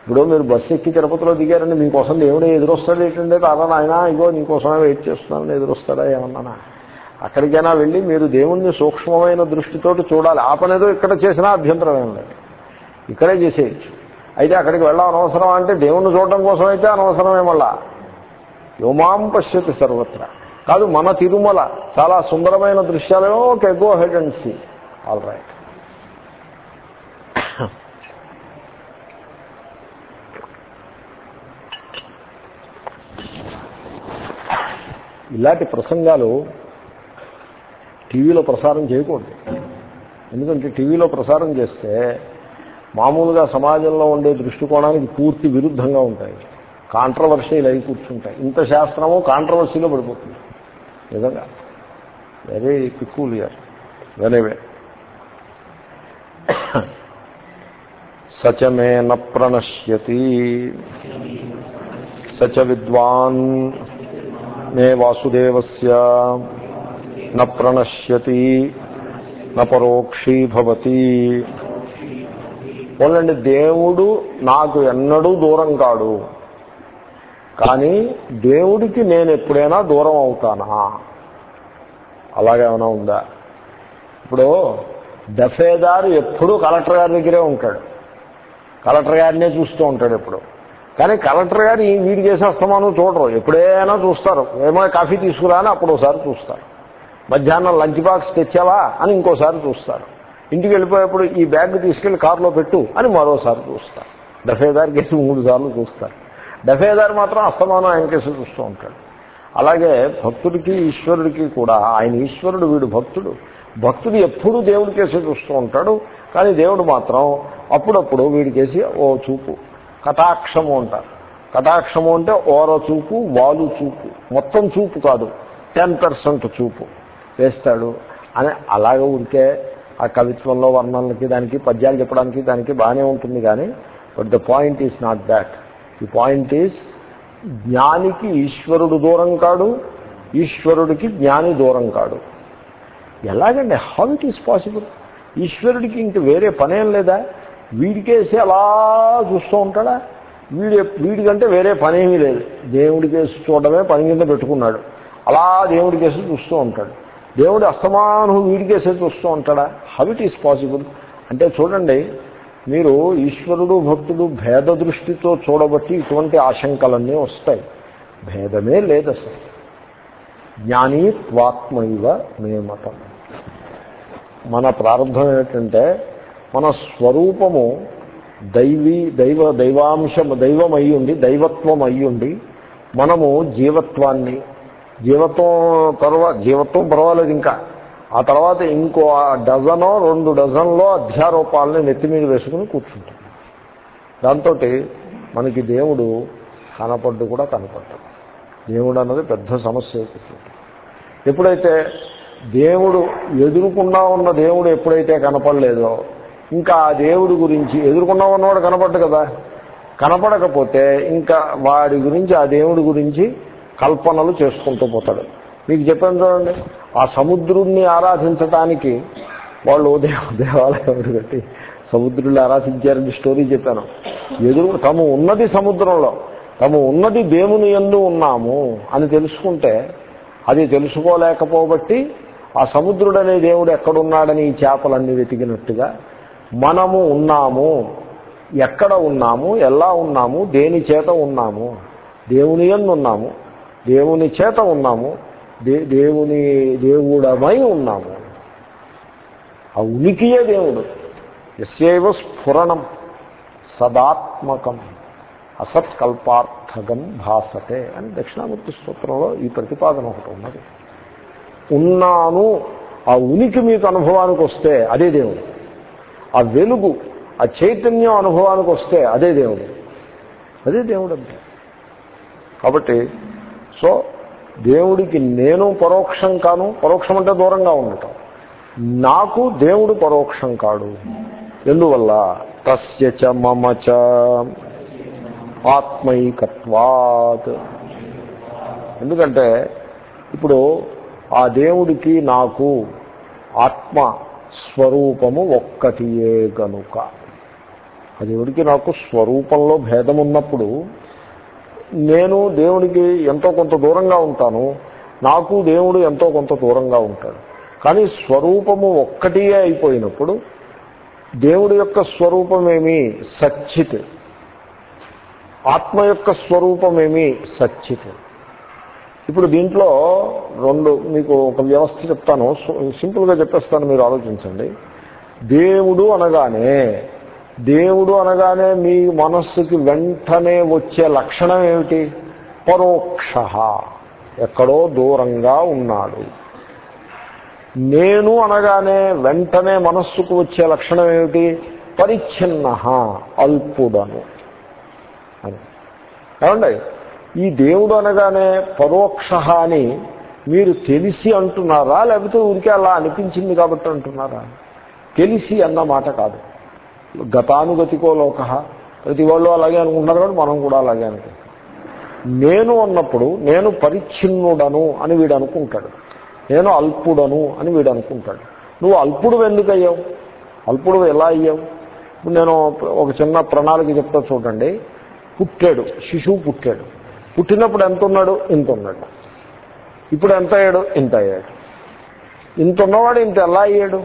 ఇప్పుడు మీరు బస్సు ఎక్కి తిరుపతిలో దిగారండి మీకోసం దేవుడే ఎదురొస్తాడు ఏంటంటే రాదా నాయన ఇగో నీకోసమే వెయిట్ చేస్తున్నాను ఎదురొస్తాడా ఏమన్నానా? అక్కడికైనా వెళ్ళి మీరు దేవుణ్ణి సూక్ష్మమైన దృష్టితో చూడాలి. ఆ పనేదో ఇక్కడ చేసినా అభ్యంతరం ఏం లేదు. ఇక్కడే చేసేయచ్చు. అయితే అక్కడికి వెళ్ళడం అనవసరం అంటే దేవుణ్ణి చూడడం కోసం అయితే అనవసరమే మళ్ళా. యోమాం పశ్యతి సర్వత్ర. కాదు మన తిరుమల చాలా సుందరమైన దృశ్యాలేమో okay go ahead and see. All right. ఇలాంటి ప్రసంగాలు టీవీలో ప్రసారం చేయకూడదు. ఎందుకంటే టీవీలో ప్రసారం చేస్తే మామూలుగా సమాజంలో ఉండే దృష్టికోణానికి పూర్తి విరుద్ధంగా ఉంటాయి. కాంట్రవర్సీలు అయి కూర్చుంటాయి. ఇంత శాస్త్రము కాంట్రవర్సీలో పడిపోతుంది. నిజంగా. Very peculiar వెరీవే సచమేన ప్రణశ్యతి. సచ విద్వాన్ మే వాసుదేవస్య. న ప్రణశ్యతి. న పరోక్షీ భవతి. పోలండి దేవుడు నాకు ఎన్నడూ దూరం కాడు. కానీ దేవుడికి నేను ఎప్పుడైనా దూరం అవుతానా? అలాగేమైనా ఉందా? ఇప్పుడు దఫేదారు ఎప్పుడూ కలెక్టర్ గారి దగ్గరే ఉంటాడు. కలెక్టర్ గారినే చూస్తూ ఉంటాడు ఎప్పుడు. కానీ కలెక్టర్ గారు ఈ వీడి చేసే అస్తమానం చూడరు. ఎప్పుడైనా చూస్తారు. ఏమో కాఫీ తీసుకురా అని అప్పుడు ఒకసారి చూస్తారు. మధ్యాహ్నం లంచ్ బాక్స్ తెచ్చావా అని ఇంకోసారి చూస్తారు. ఇంటికి వెళ్ళిపోయేప్పుడు ఈ బ్యాగ్ తీసుకెళ్ళి కారులో పెట్టు అని మరోసారి చూస్తారు. దఫేదార్ కేసు మూడు సార్లు చూస్తారు. దఫేదార్ మాత్రం అస్తమానం ఆయన కేసు చూస్తూ ఉంటాడు. అలాగే భక్తుడికి ఈశ్వరుడికి కూడా ఆయన ఈశ్వరుడు వీడు భక్తుడు. భక్తుడు ఎప్పుడూ దేవుడి కేసు చూస్తూ ఉంటాడు కానీ దేవుడు మాత్రం అప్పుడప్పుడు వీడికేసి ఓ చూపు కటాక్షము అంటారు. కటాక్షము అంటే ఓర చూపు వాలు చూపు మొత్తం చూపు కాదు టెన్ పర్సెంట్ చూపు వేస్తాడు. అని అలాగే ఉంటే ఆ కవిత్వంలో వర్ణనలకి దానికి పద్యాలు చెప్పడానికి దానికి బాగానే ఉంటుంది కానీ but the point is not that. The point is జ్ఞానికి ఈశ్వరుడు దూరం కాడు ఈశ్వరుడికి జ్ఞాని దూరం కాడు. ఎలాగండి? హౌ ఇట్ ఈస్ పాసిబుల్ ఈశ్వరుడికి ఇంక వేరే పనేం లేదా? వీడికేసి అలా చూస్తూ ఉంటాడా? వీడి వీడికంటే వేరే పనేమీ లేదు. దేవుడికేసి చూడడమే పని కింద పెట్టుకున్నాడు. అలా దేవుడికేసి చూస్తూ ఉంటాడు. దేవుడు అస్తమాను వీడికేసే చూస్తూ ఉంటాడా? హౌ ఇట్ ఈస్ పాసిబుల్ అంటే చూడండి మీరు ఈశ్వరుడు భక్తుడు భేద దృష్టితో చూడబట్టి ఇటువంటి ఆశంకలన్నీ వస్తాయి. భేదమే లేదు అసలు జ్ఞానీ త్వాత్మైవ మే మతం. మన ప్రారంభం ఏంటంటే మన స్వరూపము దైవీ దైవ దైవాంశం దైవం అయ్యుండి దైవత్వం అయ్యుండి మనము జీవత్వాన్ని జీవత్వం తర్వాత జీవత్వం పర్వాలేదు ఇంకా. ఆ తర్వాత ఇంకో డజనో రెండు డజన్లో అధ్యారూపాలని నెత్తి మీద వేసుకుని కూర్చుంటాం. దాంతో మనకి దేవుడు కనపడ్డు కూడా కనపడ్డాడు దేవుడు అన్నది పెద్ద సమస్య. ఎప్పుడైతే దేవుడు ఎదురుకుండా ఉన్న దేవుడు ఎప్పుడైతే కనపడలేదో ఇంకా ఆ దేవుడి గురించి ఎదురుకుండా ఉన్నవాడు కనపడ్డు కదా. కనపడకపోతే ఇంకా వాడి గురించి ఆ దేవుడి గురించి కల్పనలు చేసుకుంటూ పోతాడు. మీకు చెప్పాను చూడండి. ఆ సముద్రుణ్ణి ఆరాధించటానికి వాళ్ళు దేవ దేవాలయం కట్టి సముద్రుల్ని ఆరాధించారని స్టోరీ చెప్పాను. ఎదురు తము ఉన్నది సముద్రంలో తము ఉన్నది దేవుని ఎందు ఉన్నాము అని తెలుసుకుంటే అది తెలుసుకోలేకపోబట్టి ఆ సముద్రుడనే దేవుడు ఎక్కడున్నాడని ఈ చేపలన్నీ వెతికినట్టుగా మనము ఉన్నాము. ఎక్కడ ఉన్నాము? ఎలా ఉన్నాము? దేని చేత ఉన్నాము? దేవుని ఎందు ఉన్నాము. దేవుని చేత ఉన్నాము. దేవుని దేవుడమై ఉన్నాము. ఆ ఉనికియే దేవుడు. ఎస్యవ స్ఫురణం సదాత్మకం అసత్కల్పార్థకం భాసతే అని దక్షిణామూర్తి స్తోత్రంలో ఈ ప్రతిపాదన ఒకటి ఉన్నది. ఉన్నాను ఆ ఉనికి మీకు అనుభవానికి వస్తే అదే దేవుడు. ఆ వెలుగు ఆ చైతన్యం అనుభవానికి వస్తే అదే దేవుడు. అదే దేవుడు అంటే. కాబట్టి సో దేవుడికి నేను పరోక్షం కాను. పరోక్షం అంటే దూరంగా ఉండటం. నాకు దేవుడు పరోక్షం కాడు. ఎందువల్ల? తస్య చ మమ చ ఆత్మైకత్వాత్. ఎందుకంటే ఇప్పుడు ఆ దేవుడికి నాకు ఆత్మ స్వరూపము ఒక్కటియే గనుక. ఆ దేవుడికి నాకు స్వరూపంలో భేదం ఉన్నప్పుడు నేను దేవునికి ఎంతో కొంత దూరంగా ఉంటాను నాకు దేవుడు ఎంతో కొంత దూరంగా ఉంటాడు. కానీ స్వరూపము ఒక్కటియే అయిపోయినప్పుడు దేవుడి యొక్క స్వరూపమేమి? సచ్చిత్. ఆత్మ యొక్క స్వరూపమేమి? సచ్చిత్. ఇప్పుడు దీంట్లో రెండు మీకు ఒక వ్యవస్థ చెప్తాను. సింపుల్గా చెప్పేస్తాను మీరు ఆలోచించండి. దేవుడు అనగానే దేవుడు అనగానే మీ మనస్సుకి వెంటనే వచ్చే లక్షణం ఏమిటి? పరోక్ష. ఎక్కడో దూరంగా ఉన్నాడు. నేను అనగానే వెంటనే మనస్సుకు వచ్చే లక్షణం ఏమిటి? పరిచ్ఛిన్న అల్పుడను. అని. ఏమండి? ఈ దేవుడు అనగానే పరోక్ష అని మీరు తెలిసి అంటున్నారా? లేకపోతే ఊరికే అలా అనిపించింది కాబట్టి అంటున్నారా? తెలిసి అన్నమాట కాదు. గతానుగతికో లోక ప్రతి వాళ్ళు అలాగే అనుకుంటున్నారు కాబట్టి మనం కూడా అలాగే అనుకుంటాం నేను అన్నప్పుడు నేను పరిచ్ఛిన్నుడను అని వీడు అనుకుంటాడు. నేను అల్పుడను అని వీడు అనుకుంటాడు. నువ్వు అల్పుడు ఎందుకు అయ్యావు? అల్పుడు ఎలా అయ్యావు? ఇప్పుడు నేను ఒక చిన్న ప్రణాళిక చెప్తా చూడండి. పుట్టాడు శిశువు పుట్టాడు. పుట్టినప్పుడు ఎంత ఉన్నాడు? ఇంత ఉన్నాడు. ఇప్పుడు ఎంత అయ్యాడు? ఇంత అయ్యాడు. ఇంత ఉన్నవాడు ఇంత ఎలా అయ్యాడు?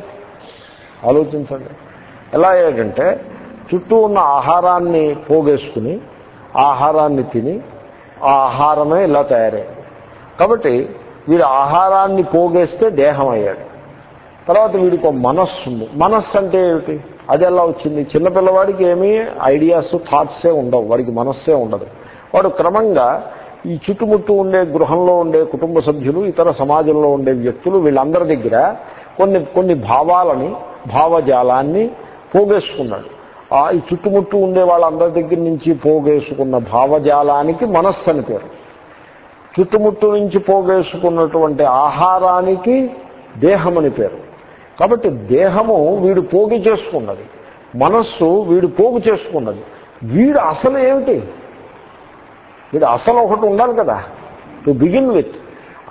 ఆలోచించండి. ఎలా అయ్యాడంటే చుట్టూ ఉన్న ఆహారాన్ని పోగేసుకుని ఆహారాన్ని తిని ఆ ఆహారమే ఇలా తయారయ్యాడు. కాబట్టి వీడు ఆహారాన్ని పోగేస్తే దేహం అయ్యాడు తర్వాత వీడికి ఒక మనస్సు ఉంది. మనస్సు అంటే ఏమిటి? అది ఎలా వచ్చింది? చిన్నపిల్లవాడికి ఏమీ ఐడియాస్ థాట్సే ఉండవు. వాడికి మనస్సే ఉండదు. వాడు క్రమంగా ఈ చుట్టుముట్టు ఉండే గృహంలో ఉండే కుటుంబ సభ్యులు ఇతర సమాజంలో ఉండే వ్యక్తులు వీళ్ళందరి దగ్గర కొన్ని కొన్ని భావాలని భావజాలాన్ని పోగేసుకున్నాడు. ఆ ఈ చుట్టుముట్టు ఉండే వాళ్ళందరి దగ్గర నుంచి పోగేసుకున్న భావజాలానికి మనస్సు అని పేరు. చుట్టుముట్టు నుంచి పోగేసుకున్నటువంటి ఆహారానికి దేహం అని పేరు. కాబట్టి దేహము వీడు పోగు చేసుకున్నది. మనస్సు వీడు పోగు చేసుకున్నది. వీడు అసలు ఏమిటి? వీడు అసలు ఒకటి ఉండాలి కదా. To begin with.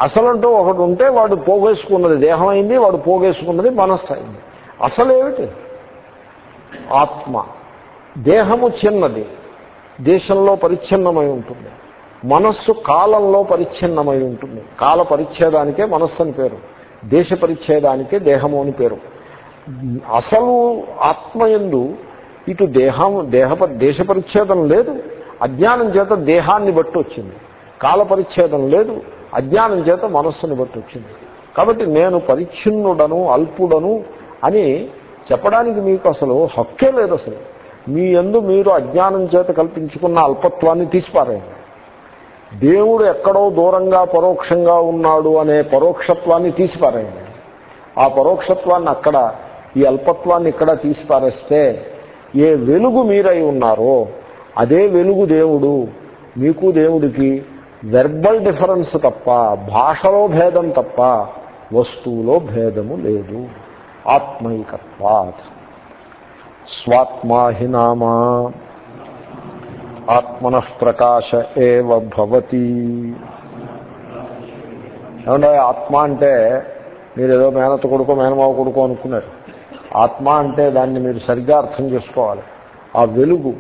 అసలంటూ ఒకటి ఉంటే వాడు పోగేసుకున్నది దేహం అయింది వాడు పోగేసుకున్నది మనస్సు అయింది అసలు ఏమిటి ఆత్మ. దేహము చిన్నది. దేశంలో పరిచ్ఛిన్నమై ఉంటుంది. మనస్సు కాలంలో పరిచ్ఛిన్నమై ఉంటుంది. కాల పరిచ్ఛేదానికే మనస్సు అని పేరు. దేశ పరిచ్ఛేదానికే దేహము అని పేరు. అసలు ఆత్మయందు ఇటు దేహం దేహ దేశ పరిచ్ఛేదం లేదు. అజ్ఞానం చేత దేహాన్ని బట్టి వచ్చింది. కాల పరిచ్ఛేదం లేదు. అజ్ఞానం చేత మనస్సుని బట్టి వచ్చింది. కాబట్టి నేను పరిచ్ఛిన్నుడను అల్పుడను అని చెప్పడానికి మీకు అసలు హక్కే లేదు అసలు. మీ ఎందు మీరు అజ్ఞానం చేత కల్పించుకున్న అల్పత్వాన్ని తీసిపారేయండి. దేవుడు ఎక్కడో దూరంగా పరోక్షంగా ఉన్నాడు అనే పరోక్షత్వాన్ని తీసిపారేయండి. ఆ పరోక్షత్వాన్ని అక్కడ ఈ అల్పత్వాన్ని ఇక్కడ తీసిపారేస్తే ఏ వెలుగు మీరై ఉన్నారో అదే వెలుగు దేవుడు. మీకు దేవుడికి వెర్బల్ డిఫరెన్స్ తప్ప భాషలో భేదం తప్ప వస్తువులో భేదము లేదు. ఆత్మైకత్వాత్. స్వాత్మాహి నామా ఆత్మన ప్రకాశ ఏవ భవతి. ఏమంటే ఆత్మ అంటే మీరు ఏదో మేనత కొడుకో మేనమావ కొడుకో అనుకున్నారు. ఆత్మ అంటే దాన్ని మీరు సరిగ్గా అర్థం చేసుకోవాలి. ఆ వెలుగు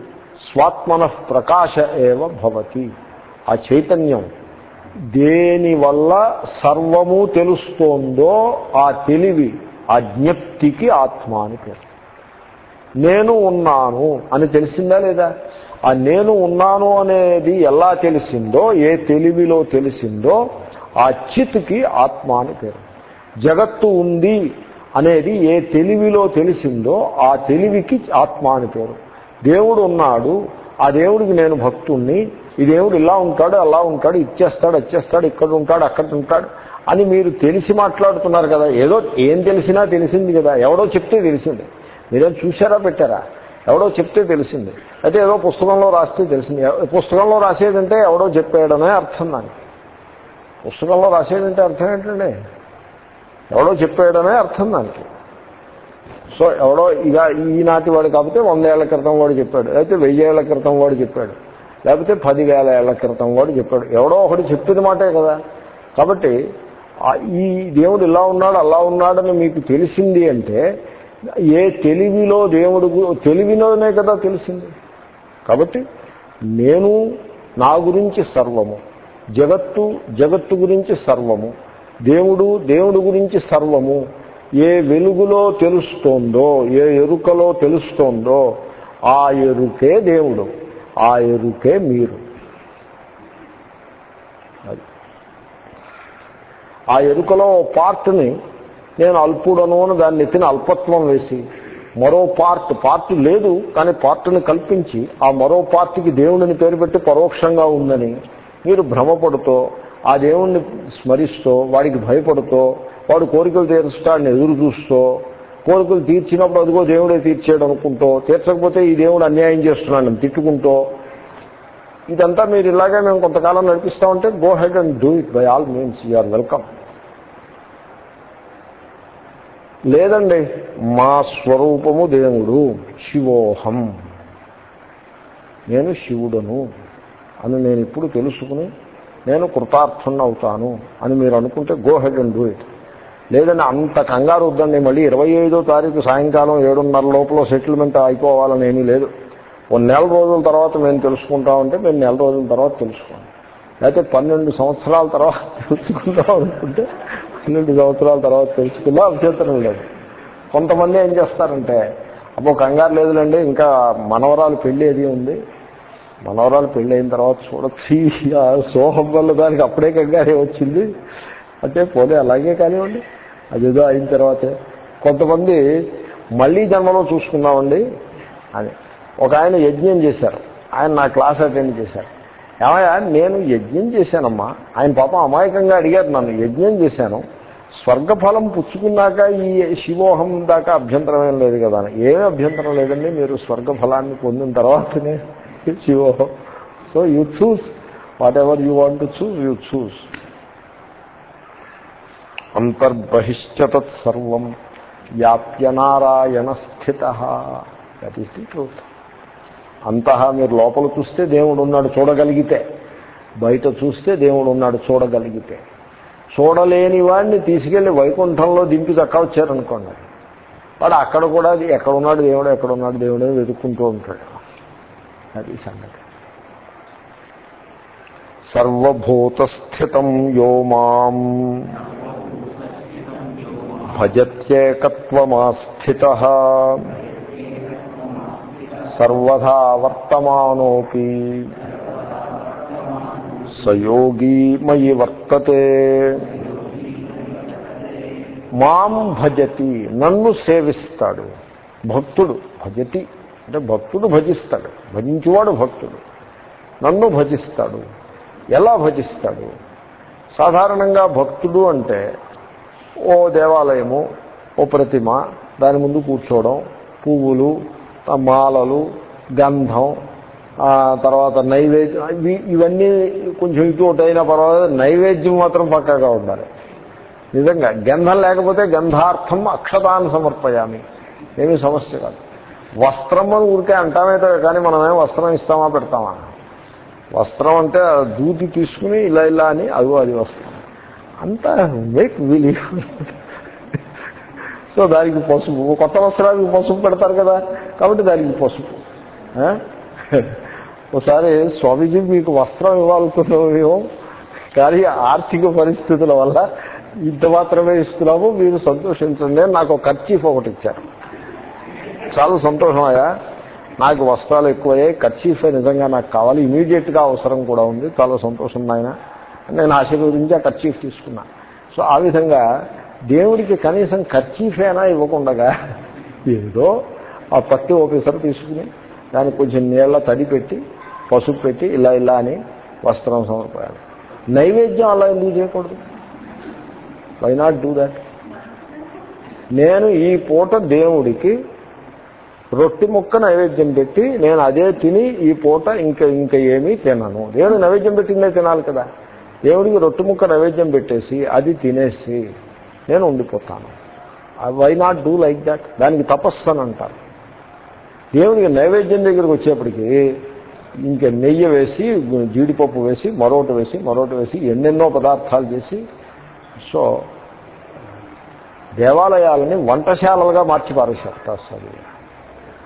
స్వాత్మన ప్రకాశ ఏవ భవతి. ఆ చైతన్యం దేని వల్ల సర్వము తెలుస్తోందో ఆ తెలివి ఆ జ్ఞప్తికి ఆత్మ అని పేరు. నేను ఉన్నాను అని తెలిసిందా లేదా? ఆ నేను ఉన్నాను అనేది ఎలా తెలిసిందో ఏ తెలివిలో తెలిసిందో ఆ చిత్కి ఆత్మ అని పేరు. జగత్తు ఉంది అనేది ఏ తెలివిలో తెలిసిందో ఆ తెలివికి ఆత్మ అని పేరు. దేవుడు ఉన్నాడు ఆ దేవుడికి నేను భక్తుణ్ణి ఈ దేవుడు ఇలా ఉంటాడు అలా ఉంటాడు ఇచ్చేస్తాడు వచ్చేస్తాడు ఇక్కడ ఉంటాడు అక్కడ ఉంటాడు అని మీరు తెలిసి మాట్లాడుతున్నారు కదా ఏదో ఏం తెలిసినా తెలిసింది కదా ఎవడో చెప్తే తెలిసింది. మీరేం చూసారా పెట్టారా? ఎవడో చెప్తే తెలిసింది. అయితే ఏదో పుస్తకంలో రాస్తే తెలిసింది. పుస్తకంలో రాసేదంటే ఎవడో చెప్పేయడమే అర్థం నాకు. పుస్తకంలో రాసేదంటే అర్థం ఏంటండి? ఎవడో చెప్పేయడమే అర్థం దానికి సో ఎవడో ఇక ఈనాటి వాడు కాకపోతే వంద ఏళ్ళ క్రితం వాడు చెప్పాడు. లేకపోతే వెయ్యి ఏళ్ళ క్రితం వాడు చెప్పాడు. లేకపోతే పదివేల ఏళ్ళ క్రితం వాడు చెప్పాడు. ఎవడో ఒకటి చెప్పిన మాటే కదా. కాబట్టి ఈ దేవుడు ఇలా ఉన్నాడు అలా ఉన్నాడని మీకు తెలిసింది అంటే ఏ తెలివిలో దేవుడు తెలివిలోనే కదా తెలిసింది. కాబట్టి నేను నా గురించి సర్వము జగత్తు జగత్తు గురించి సర్వము దేవుడు దేవుడు గురించి సర్వము ఏ వెలుగులో తెలుస్తోందో ఏ ఎరుకలో తెలుస్తోందో ఆ ఎరుకే దేవుడు ఆ ఎరుకే మీరు. ఆ ఎరుకలో పార్ట్ని నేను అల్పుడను అని దాన్ని ఎత్తిన అల్పత్వం వేసి మరో పార్ట్ పార్ట్ లేదు కానీ పార్ట్ని కల్పించి ఆ మరో పార్ట్కి దేవుడిని పేరు పెట్టి పరోక్షంగా ఉందని మీరు భ్రమపడుతూ ఆ దేవుణ్ణి స్మరిస్తూ వాడికి భయపడుతూ వాడు కోరికలు తీర్చడాన్ని ఎదురు చూస్తూ కోరికలు తీర్చినప్పుడు అదిగో దేవుడే తీర్చాడు అనుకుంటూ తీర్చకపోతే ఈ దేవుడు అన్యాయం చేస్తున్నాడని తిట్టుకుంటూ ఇదంతా మీరు ఇలాగే మేము కొంతకాలం నడిపిస్తామంటే go ahead and do it by all means or welcome లేదండి మా స్వరూపము దేవుడు శివోహం. నేను శివుడను అని నేను ఇప్పుడు తెలుసుకుని నేను కృతార్థుని అవుతాను అని మీరు అనుకుంటే go ahead and do it లేదండి అంత కంగారు వద్దండి మళ్ళీ ఇరవై ఐదో తారీఖు సాయంకాలం ఏడున్నర లోపల సెటిల్మెంట్ అయిపోవాలని ఏమీ లేదు. ఓ నెల రోజుల తర్వాత మేము తెలుసుకుంటామంటే మేము నెల రోజుల తర్వాత తెలుసుకోండి. లేకపోతే పన్నెండు సంవత్సరాల తర్వాత తెలుసుకుందాం అనుకుంటే పన్నెండు సంవత్సరాల తర్వాత తెలుసుకుందాం అభ్యంతరం లేదు. కొంతమంది ఏం చేస్తారంటే అబ్బో కంగారు లేదులేండి ఇంకా మనవరాలు పెళ్ళి ఏది ఉంది. మనవరాలు పెళ్ళి అయిన తర్వాత చూడొచ్చు సోహం వల్ల దానికి అప్పుడే కంగారే వచ్చింది. అంటే పోలే అలాగే కానివ్వండి అదేదో అయిన తర్వాతే. కొంతమంది మళ్ళీ జన్మలో చూసుకున్నామండి అని ఒక ఆయన యజ్ఞం చేశారు. ఆయన నా క్లాస్ అటెండ్ చేశారు. ఏమయ్యా నేను యజ్ఞం చేశానమ్మా. ఆయన పాపం అమాయకంగా అడిగారు నన్ను యజ్ఞం చేశాను. స్వర్గఫలం పుచ్చుకున్నాక ఈ శివోహం దాకా అభ్యంతరం ఏం లేదు కదా ఏమీ అభ్యంతరం లేదండి మీరు స్వర్గఫలాన్ని పొందిన తర్వాతనే శివోహం. So you choose whatever you want to choose you choose అంతర్బహిశ్చ తత్సర్వం వ్యాప్య నారాయణ స్థిత దట్ ఈస్ ది ట్రూత్ అంతః మీరు లోపల చూస్తే దేవుడు ఉన్నాడు చూడగలిగితే. బయట చూస్తే దేవుడు ఉన్నాడు చూడగలిగితే. చూడలేని వాడిని తీసుకెళ్ళి వైకుంఠంలో దింపి చక్క వచ్చారనుకోండి. వాడు అక్కడ కూడా ఎక్కడ ఉన్నాడు దేవుడు ఎక్కడ ఉన్నాడు దేవుడు వెతుక్కుంటూ ఉంటాడు. అది సంగతి. సర్వభూతస్థితం యో మాం. భజత్యేకత్వమాస్థిత. సర్వదా వర్తమానోపి. సయోగీ మయి వర్తతే. మాం భజతి నన్ను సేవిస్తాడు. భక్తుడు భజతి అంటే భక్తుడు భజిస్తాడు. భజించువాడు భక్తుడు. నన్ను భజిస్తాడు. ఎలా భజిస్తాడు? సాధారణంగా భక్తుడు అంటే ఓ దేవాలయము ఓ ప్రతిమ దాని ముందు కూర్చోవడం పువ్వులు మాలలు గంధం తర్వాత నైవేద్యం ఇవన్నీ కొంచెం ఇటు అయినా పర్వాలేదు నైవేద్యం మాత్రం పక్కాగా ఉండాలి. నిజంగా గంధం లేకపోతే గంధార్థం అక్షతాన్ని సమర్పయామి. ఏమీ సమస్య కాదు. వస్త్రం అని ఊరికే అంటామే కానీ మనమేం వస్త్రం ఇస్తామా పెడతామా? వస్త్రం అంటే దూతి తీసుకుని ఇలా ఇలా అని అదిగో అది వస్త్రం. అంతా మేక్ బిలీవ్ సో దానికి పసుపు కొత్త వస్త్రానికి పసుపు పెడతారు కదా. కాబట్టి దానికి పసుపు. ఒకసారి స్వామీజీ మీకు వస్త్రం ఇవ్వాలనుకున్నామేమో కానీ ఆర్థిక పరిస్థితుల వల్ల ఇంత మాత్రమే ఇస్తున్నాము మీరు సంతోషించండి నాకు ఖర్చీఫ్ ఒకటి ఇచ్చారు. చాలా సంతోషం అయ్యా నాకు వస్త్రాలు ఎక్కువయ్యాయి ఖర్చీఫ్ నిజంగా నాకు కావాలి ఇమీడియట్గా అవసరం కూడా ఉంది. చాలా సంతోషం నాయన. నేను ఆశీర్వదించి ఆ ఖర్చీఫ్ తీసుకున్నా. సో ఆ విధంగా దేవుడికి కనీసం ఖర్చీఫేనా ఇవ్వకుండగా ఏదో ఆ పట్టి ఆఫీసర్ తీసుకుని దానికి కొంచెం నీళ్ళ తడి పెట్టి పసుపు పెట్టి ఇలా ఇలా అని వస్త్రం సమర్పయాలి. నైవేద్యం అలా ఎందుకు చేయకూడదు? వై నాట్ డూ దాట్ నేను ఈ పూట దేవుడికి రొట్టి ముక్క నైవేద్యం పెట్టి నేను అదే తిని ఈ పూట ఇంకా ఇంకా ఏమీ తినను. దేవుడు నైవేద్యం పెట్టిందే తినాలి కదా. దేవుడికి రొట్టి ముక్క నైవేద్యం పెట్టేసి అది తినేసి నేను ఉండిపోతాను. Why not do like that దానికి తపస్సు అని అంటారు. దేవునికి నైవేద్యం దగ్గరికి వచ్చేప్పటికి ఇంకా నెయ్యి వేసి జీడిపప్పు వేసి మరొకటి వేసి మరొకటి వేసి ఎన్నెన్నో పదార్థాలు చేసి సో దేవాలయాలని వంటశాలలుగా మార్చి పారేశారు అసలు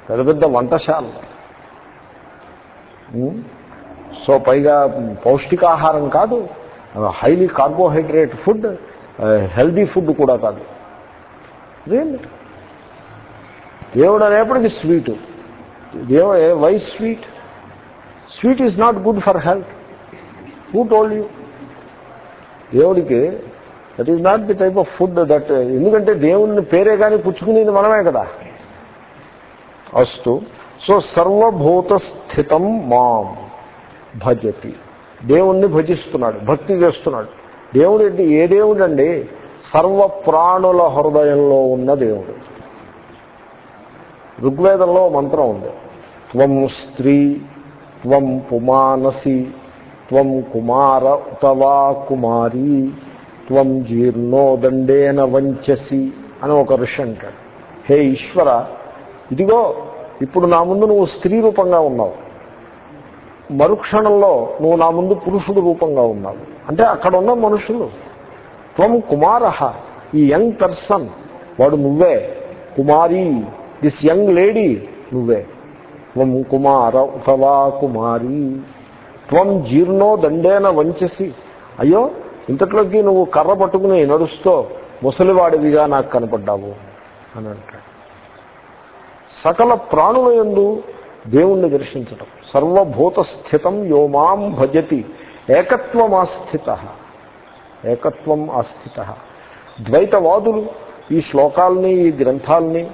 పెద్ద పెద్ద వంటశాలలు. సో పైగా పౌష్టికాహారం కాదు highly carbohydrate food healthy food కూడా కాదు. దేవుడు అనేప్పటికీ స్వీటు. దేవ why sweet? Sweet is not good for health. Who told you దేవుడికి that is not the type of food that ఎందుకంటే దేవుణ్ణి పేరే కానీ పుచ్చుకునేది మనమే కదా. అస్తు సో సర్వభూత స్థితం మాం భజతి. దేవుణ్ణి భజిస్తున్నాడు భక్తి చేస్తున్నాడు. దేవుడు ఏ దేవుడు అండి సర్వ ప్రాణుల హృదయంలో ఉన్న దేవుడు. ఋగ్వేదంలో మంత్రం ఉంది. త్వం స్త్రీ త్వం పుమానసి త్వం కుమార ఉతవా కుమారి త్వం జీర్ణోదండేన వంచసి అని ఒక ఋషి అంటాడు. హే ఈశ్వర ఇదిగో ఇప్పుడు నా ముందు నువ్వు స్త్రీ రూపంగా ఉన్నావు. మరుక్షణంలో నువ్వు నా ముందు పురుషుడు రూపంగా ఉన్నావు. అంటే అక్కడ ఉన్న మనుషులు. త్వం కుమార ఈ యంగ్ పర్సన్ వాడు నువ్వే. కుమారీ దిస్ యంగ్ లేడీ నువ్వే. త్వం కుమార ఉతవా కుమారి. త్వం జీర్ణో దండేన వంచసి. అయ్యో ఇంతట్లోకి నువ్వు కర్ర పట్టుకుని నడుస్తూ ముసలివాడివిగా నాకు కనపడ్డావు అని అంటాడు. సకల ప్రాణుల ఎందు దేవుణ్ణి దర్శించటం. సర్వభూత స్థితం యోమాం భజతి. ఏకత్వం ఆస్థిత. ఏకత్వం ఆస్థిత. ద్వైతవాదులు ఈ శ్లోకాలని ఈ గ్రంథాలని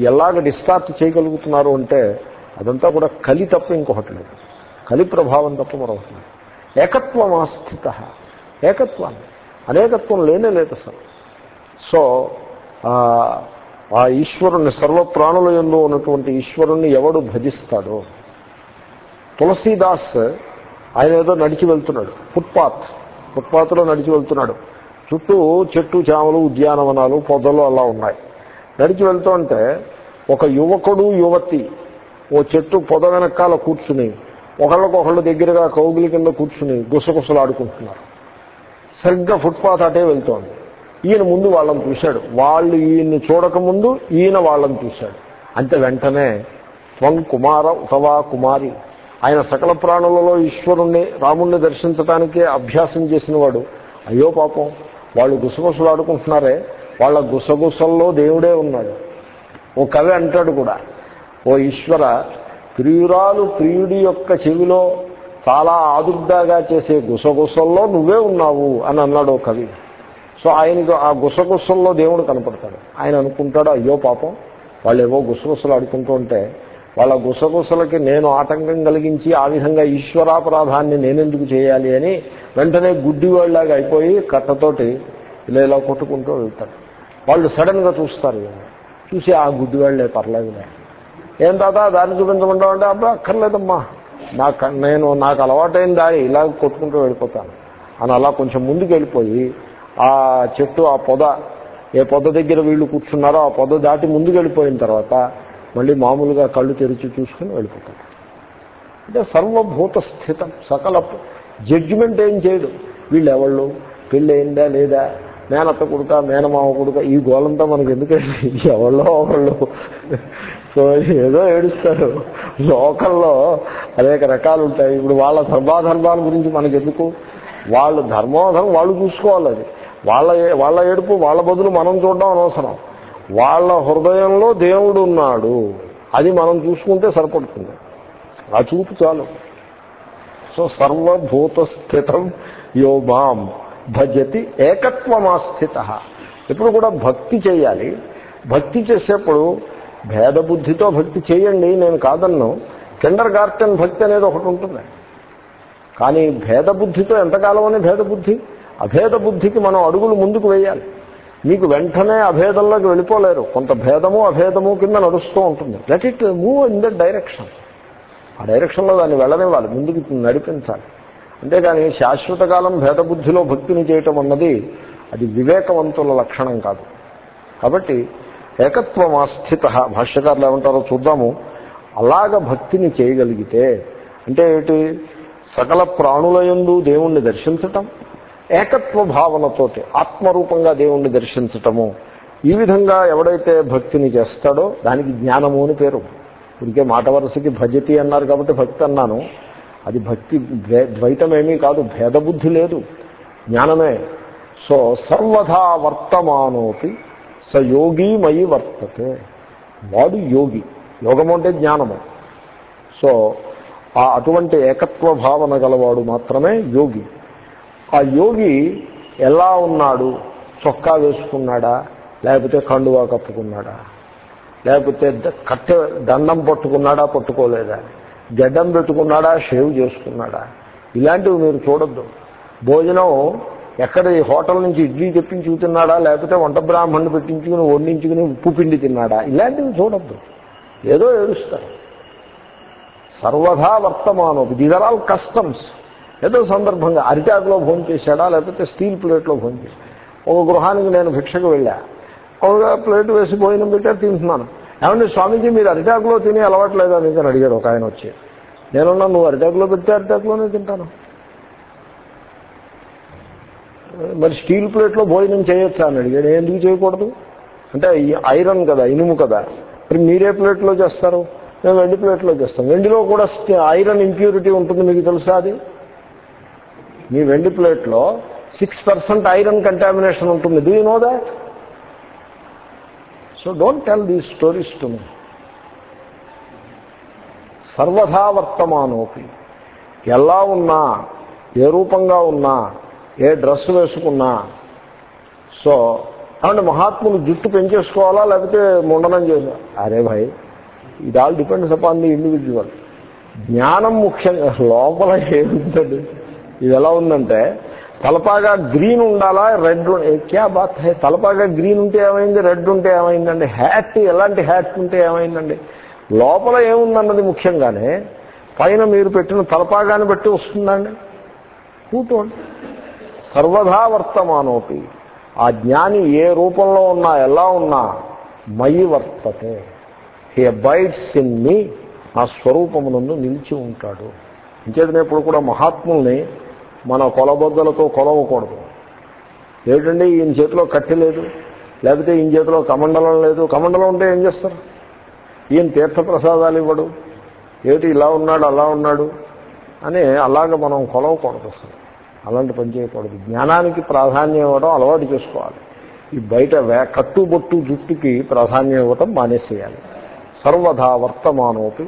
ఎలాగ డిస్టార్ట్ చేయగలుగుతున్నారు అంటే అదంతా కూడా కలి తప్ప ఇంకొకటి లేదు. కలి ప్రభావం తప్ప మరొకటి లేదు. ఏకత్వం ఆస్థిత ఏకత్వాన్ని. అనేకత్వం లేనే లేదు అసలు. సో ఆ, ఈశ్వరుణ్ణి సర్వ ప్రాణుల ఎందు ఉన్నటువంటి ఈశ్వరుణ్ణి ఎవడు భజిస్తాడో? తులసీదాస్ ఆయన ఏదో నడిచి వెళ్తున్నాడు. ఫుట్పాత్. ఫుట్పాత్లో నడిచి వెళ్తున్నాడు. చుట్టూ చెట్టు చేమలు ఉద్యానవనాలు పొదలు అలా ఉన్నాయి. నడిచి వెళ్తుంటే ఒక యువకుడు యువతి ఓ చెట్టు పొద వెనకాల కూర్చుని ఒకళ్ళకొకళ్ళు దగ్గరగా కౌగిలి కింద కూర్చుని గుసగుసలు ఆడుకుంటున్నారు సరిగ్గా ఫుట్పాత్ అటే వెళ్తోంది. ఈయన ముందు వాళ్ళని చూశాడు. వాళ్ళు ఈయన్ని చూడకముందు ఈయన వాళ్ళని చూశాడు. అంతే వెంటనే త్వం కుమార ఉతవా కుమారి. ఆయన సకల ప్రాణులలో ఈశ్వరుణ్ణి రాముణ్ణి దర్శించడానికే అభ్యాసం చేసిన వాడు అయ్యో పాపం వాళ్ళు గుసగుసలు ఆడుకుంటున్నారే వాళ్ళ గుసగుసల్లో దేవుడే ఉన్నాడు. ఓ కవి అంటాడు కూడా ఓ ఈశ్వర ప్రియురాలు ప్రియుడి యొక్క చెవిలో చాలా ఆదుర్దాగా చేసే గుసగుసల్లో నువ్వే ఉన్నావు అని అన్నాడు ఓ కవి. సో ఆయనకు ఆ గుసగుసల్లో దేవుడు కనపడతాడు. ఆయన అనుకుంటాడు అయ్యో పాపం వాళ్ళు ఏవో గుసగుసలు ఆడుకుంటూ ఉంటే వాళ్ళ గుసగుసలకి నేను ఆటంకం కలిగించి ఆ విధంగా ఈశ్వరాపరాధాన్ని నేనెందుకు చేయాలి అని వెంటనే గుడ్డివాళ్ళలాగా అయిపోయి కట్టతోటి ఇలా ఇలా కొట్టుకుంటూ వెళ్తాడు. వాళ్ళు సడన్గా చూస్తారు చూసి ఆ గుడ్డివాళ్ళే పర్లేదులే ఏం తాత దారి చూపించమంటావు అంటే అబ్బా అక్కర్లేదమ్మా. నాకు నేను నాకు అలవాటైన దారి ఇలా కొట్టుకుంటూ వెళ్ళిపోతాను. అని అలా కొంచెం ముందుకు వెళ్ళిపోయి ఆ చెట్టు ఆ పొద ఏ పొద దగ్గర వీళ్ళు కూర్చున్నారో ఆ పొద దాటి ముందుకు వెళ్ళిపోయిన తర్వాత మళ్ళీ మామూలుగా కళ్ళు తెరిచి చూసుకుని వెళ్ళిపోతాడు అంటే సర్వభూత స్థితం సకల జడ్జిమెంట్ ఏం చేయడు. వీళ్ళు ఎవళ్ళు పెళ్ళి అయిందా లేదా? మేనత్త కొడుక మేనమామ కొడుక ఈ గోలంతా మనకు ఎందుకంటే ఎవళ్ళో ఒకళ్ళు. సో ఏదో ఏడుస్తారు. లోకల్లో అనేక రకాలు ఉంటాయి ఇప్పుడు వాళ్ళ ధర్మాధర్మాల గురించి మనకు ఎందుకు వాళ్ళు ధర్మాధర్మం వాళ్ళు చూసుకోవాలి అది. వాళ్ళ వాళ్ళ ఏడుపు వాళ్ళ బదులు మనం చూడడం అనవసరం. వాళ్ళ హృదయంలో దేవుడు ఉన్నాడు. అది మనం చూసుకుంటే సరిపడుతుంది. ఆ చూపు చాలు. సో సర్వభూత స్థితం యో భజతి ఏకత్వమాస్థిత. ఇప్పుడు కూడా భక్తి చేయాలి. భక్తి చేసేప్పుడు భేద బుద్ధితో భక్తి చేయండి నేను కాదన్ను. కిండర్ గార్టెన్ భక్తి అనేది ఒకటి ఉంటుంది. కానీ భేద బుద్ధితో ఎంతకాలం అని భేద బుద్ధి అభేద బుద్ధికి మనం అడుగులు ముందుకు వేయాలి. మీకు వెంటనే అభేదంలోకి వెళ్ళిపోలేరు. కొంత భేదము అభేదము కింద నడుస్తూ ఉంటుంది. Let it move in that direction ఆ డైరెక్షన్లో దాన్ని వెళ్ళనివ్వాలి. ముందుకు నడిపించాలి. అంతేగాని శాశ్వత కాలం భేదబుద్ధిలో భక్తిని చేయటం అన్నది అది వివేకవంతుల లక్షణం కాదు. కాబట్టి ఏకత్వమాస్థిత భాష్యకారులు ఏమంటారో చూద్దాము. అలాగ భక్తిని చేయగలిగితే అంటే ఏమిటి? సకల ప్రాణులయందు దేవుణ్ణి దర్శించటం ఏకత్వ భావనతోటి ఆత్మరూపంగా దేవుణ్ణి దర్శించటము. ఈ విధంగా ఎవడైతే భక్తిని చేస్తాడో దానికి జ్ఞానము అని పేరు. ఇంకే మాట వరుసకి భజతి అన్నారు కాబట్టి భక్తి అన్నాను. అది భక్తి ద్వైతమేమీ కాదు భేదబుద్ధి లేదు జ్ఞానమే. సో సర్వథా వర్తమానోపి స యోగీమయీ వర్తతే. వాడు యోగి. యోగము అంటే జ్ఞానము. సో ఆ అటువంటి ఏకత్వ భావన గలవాడు మాత్రమే యోగి. ఆ యోగి ఎలా ఉన్నాడు? చొక్కా వేసుకున్నాడా? లేకపోతే కండువా కప్పుకున్నాడా? లేకపోతే కట్టె దండం పట్టుకున్నాడా? పట్టుకోలేదా? గడ్డం పెట్టుకున్నాడా షేవ్ చేసుకున్నాడా? ఇలాంటివి మీరు చూడొద్దు. భోజనం ఎక్కడ ఈ హోటల్ నుంచి ఇడ్లీ తెప్పించుకు తిన్నాడా లేకపోతే వంట బ్రాహ్మణ్ణి పెట్టించుకుని వండించుకుని ఉప్పు పిండి తిన్నాడా? ఇలాంటివి చూడొద్దు. ఏదో ఏడుస్తారు. సర్వధా వర్తమానోపి దీస్ ఆర్ ఆల్ కస్టమ్స్. ఏదో సందర్భంగా అరిటాకులో భోజనం చేశాడా లేకపోతే స్టీల్ ప్లేట్లో భోజనం చేశాడా? ఒక గృహానికి నేను భిక్షకు వెళ్ళా. ఒక ప్లేట్ వేసి భోజనం పెట్టారు తింటున్నాను. ఏమండి స్వామీజీ మీరు అరిటాకులో తినే అలవాట్లేదా మీకు అని అడిగాడు ఒక ఆయన వచ్చి. నేనున్నా నువ్వు అరిటాకులో పెడితే అరిటాకులోనే తింటాను. మరి స్టీల్ ప్లేట్లో భోజనం చేయొచ్చా అని అడిగాడు. ఎందుకు చేయకూడదు? అంటే ఐరన్ కదా ఇనుము కదా. మరి మీరే ప్లేట్లో చేస్తారు? మేము వెండి ప్లేట్లో చేస్తాం. వెండిలో కూడా ఐరన్ ఇంప్యూరిటీ ఉంటుంది మీకు తెలుసా అది? మీ వెండి ప్లేట్లో సిక్స్ పర్సెంట్ ఐరన్ కంటామినేషన్ ఉంటుంది. Do you know that so don't tell these stories to me. సర్వథా వర్తమానోపి. ఎలా ఉన్నా ఏ రూపంగా ఉన్నా ఏ డ్రెస్ వేసుకున్నా సో అంటే మహాత్ములు జుట్టు పెంచేసుకోవాలా లేకపోతే ముండనం చేసా అరే భాయ్ ఇది all depends upon the individual జ్ఞానం ముఖ్యంగా లోపల ఏముందండి? ఇది ఎలా ఉందంటే తలపాగా గ్రీన్ ఉండాలా? రెడ్ క్యా బాత్ హై? తలపాగా గ్రీన్ ఉంటే ఏమైంది? రెడ్ ఉంటే ఏమైందండి? హ్యాట్ ఎలాంటి హ్యాట్ ఉంటే ఏమైందండి? లోపల ఏముందన్నది ముఖ్యంగానే పైన మీరు పెట్టిన తలపాగాన్ని బట్టి వస్తుందండి. కూటోండి సర్వధా వర్తమానోపి. ఆ జ్ఞాని ఏ రూపంలో ఉన్నా ఎలా ఉన్నా మయి వర్తతే. హీ అబైడ్స్ ఇన్ మీ ఆ స్వరూపమునందు నిలిచి ఉంటాడు. ఇంచేతనేప్పుడు కూడా మహాత్ముల్ని మన కొలబొద్దలతో కొలవకూడదు. ఏమిటండి ఈయన చేతిలో కట్టె లేదు? లేకపోతే ఈయన చేతిలో కమండలం లేదు? కమండలం ఉంటే ఏం చేస్తారు? ఈయన తీర్థప్రసాదాలు ఇవ్వడు. ఏమిటి ఇలా ఉన్నాడు అలా ఉన్నాడు అని అలాగ మనం కొలవకూడదు అసలు. అలాంటి పని చేయకూడదు. జ్ఞానానికి ప్రాధాన్యం ఇవ్వడం అలవాటు చేసుకోవాలి. ఈ బయట వే- కట్టుబొట్టు జుట్టుకి ప్రాధాన్యం ఇవ్వటం మానేసేయాలి. సర్వదా వర్తమానోపి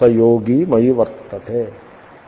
సయోగి మయి వర్తతే.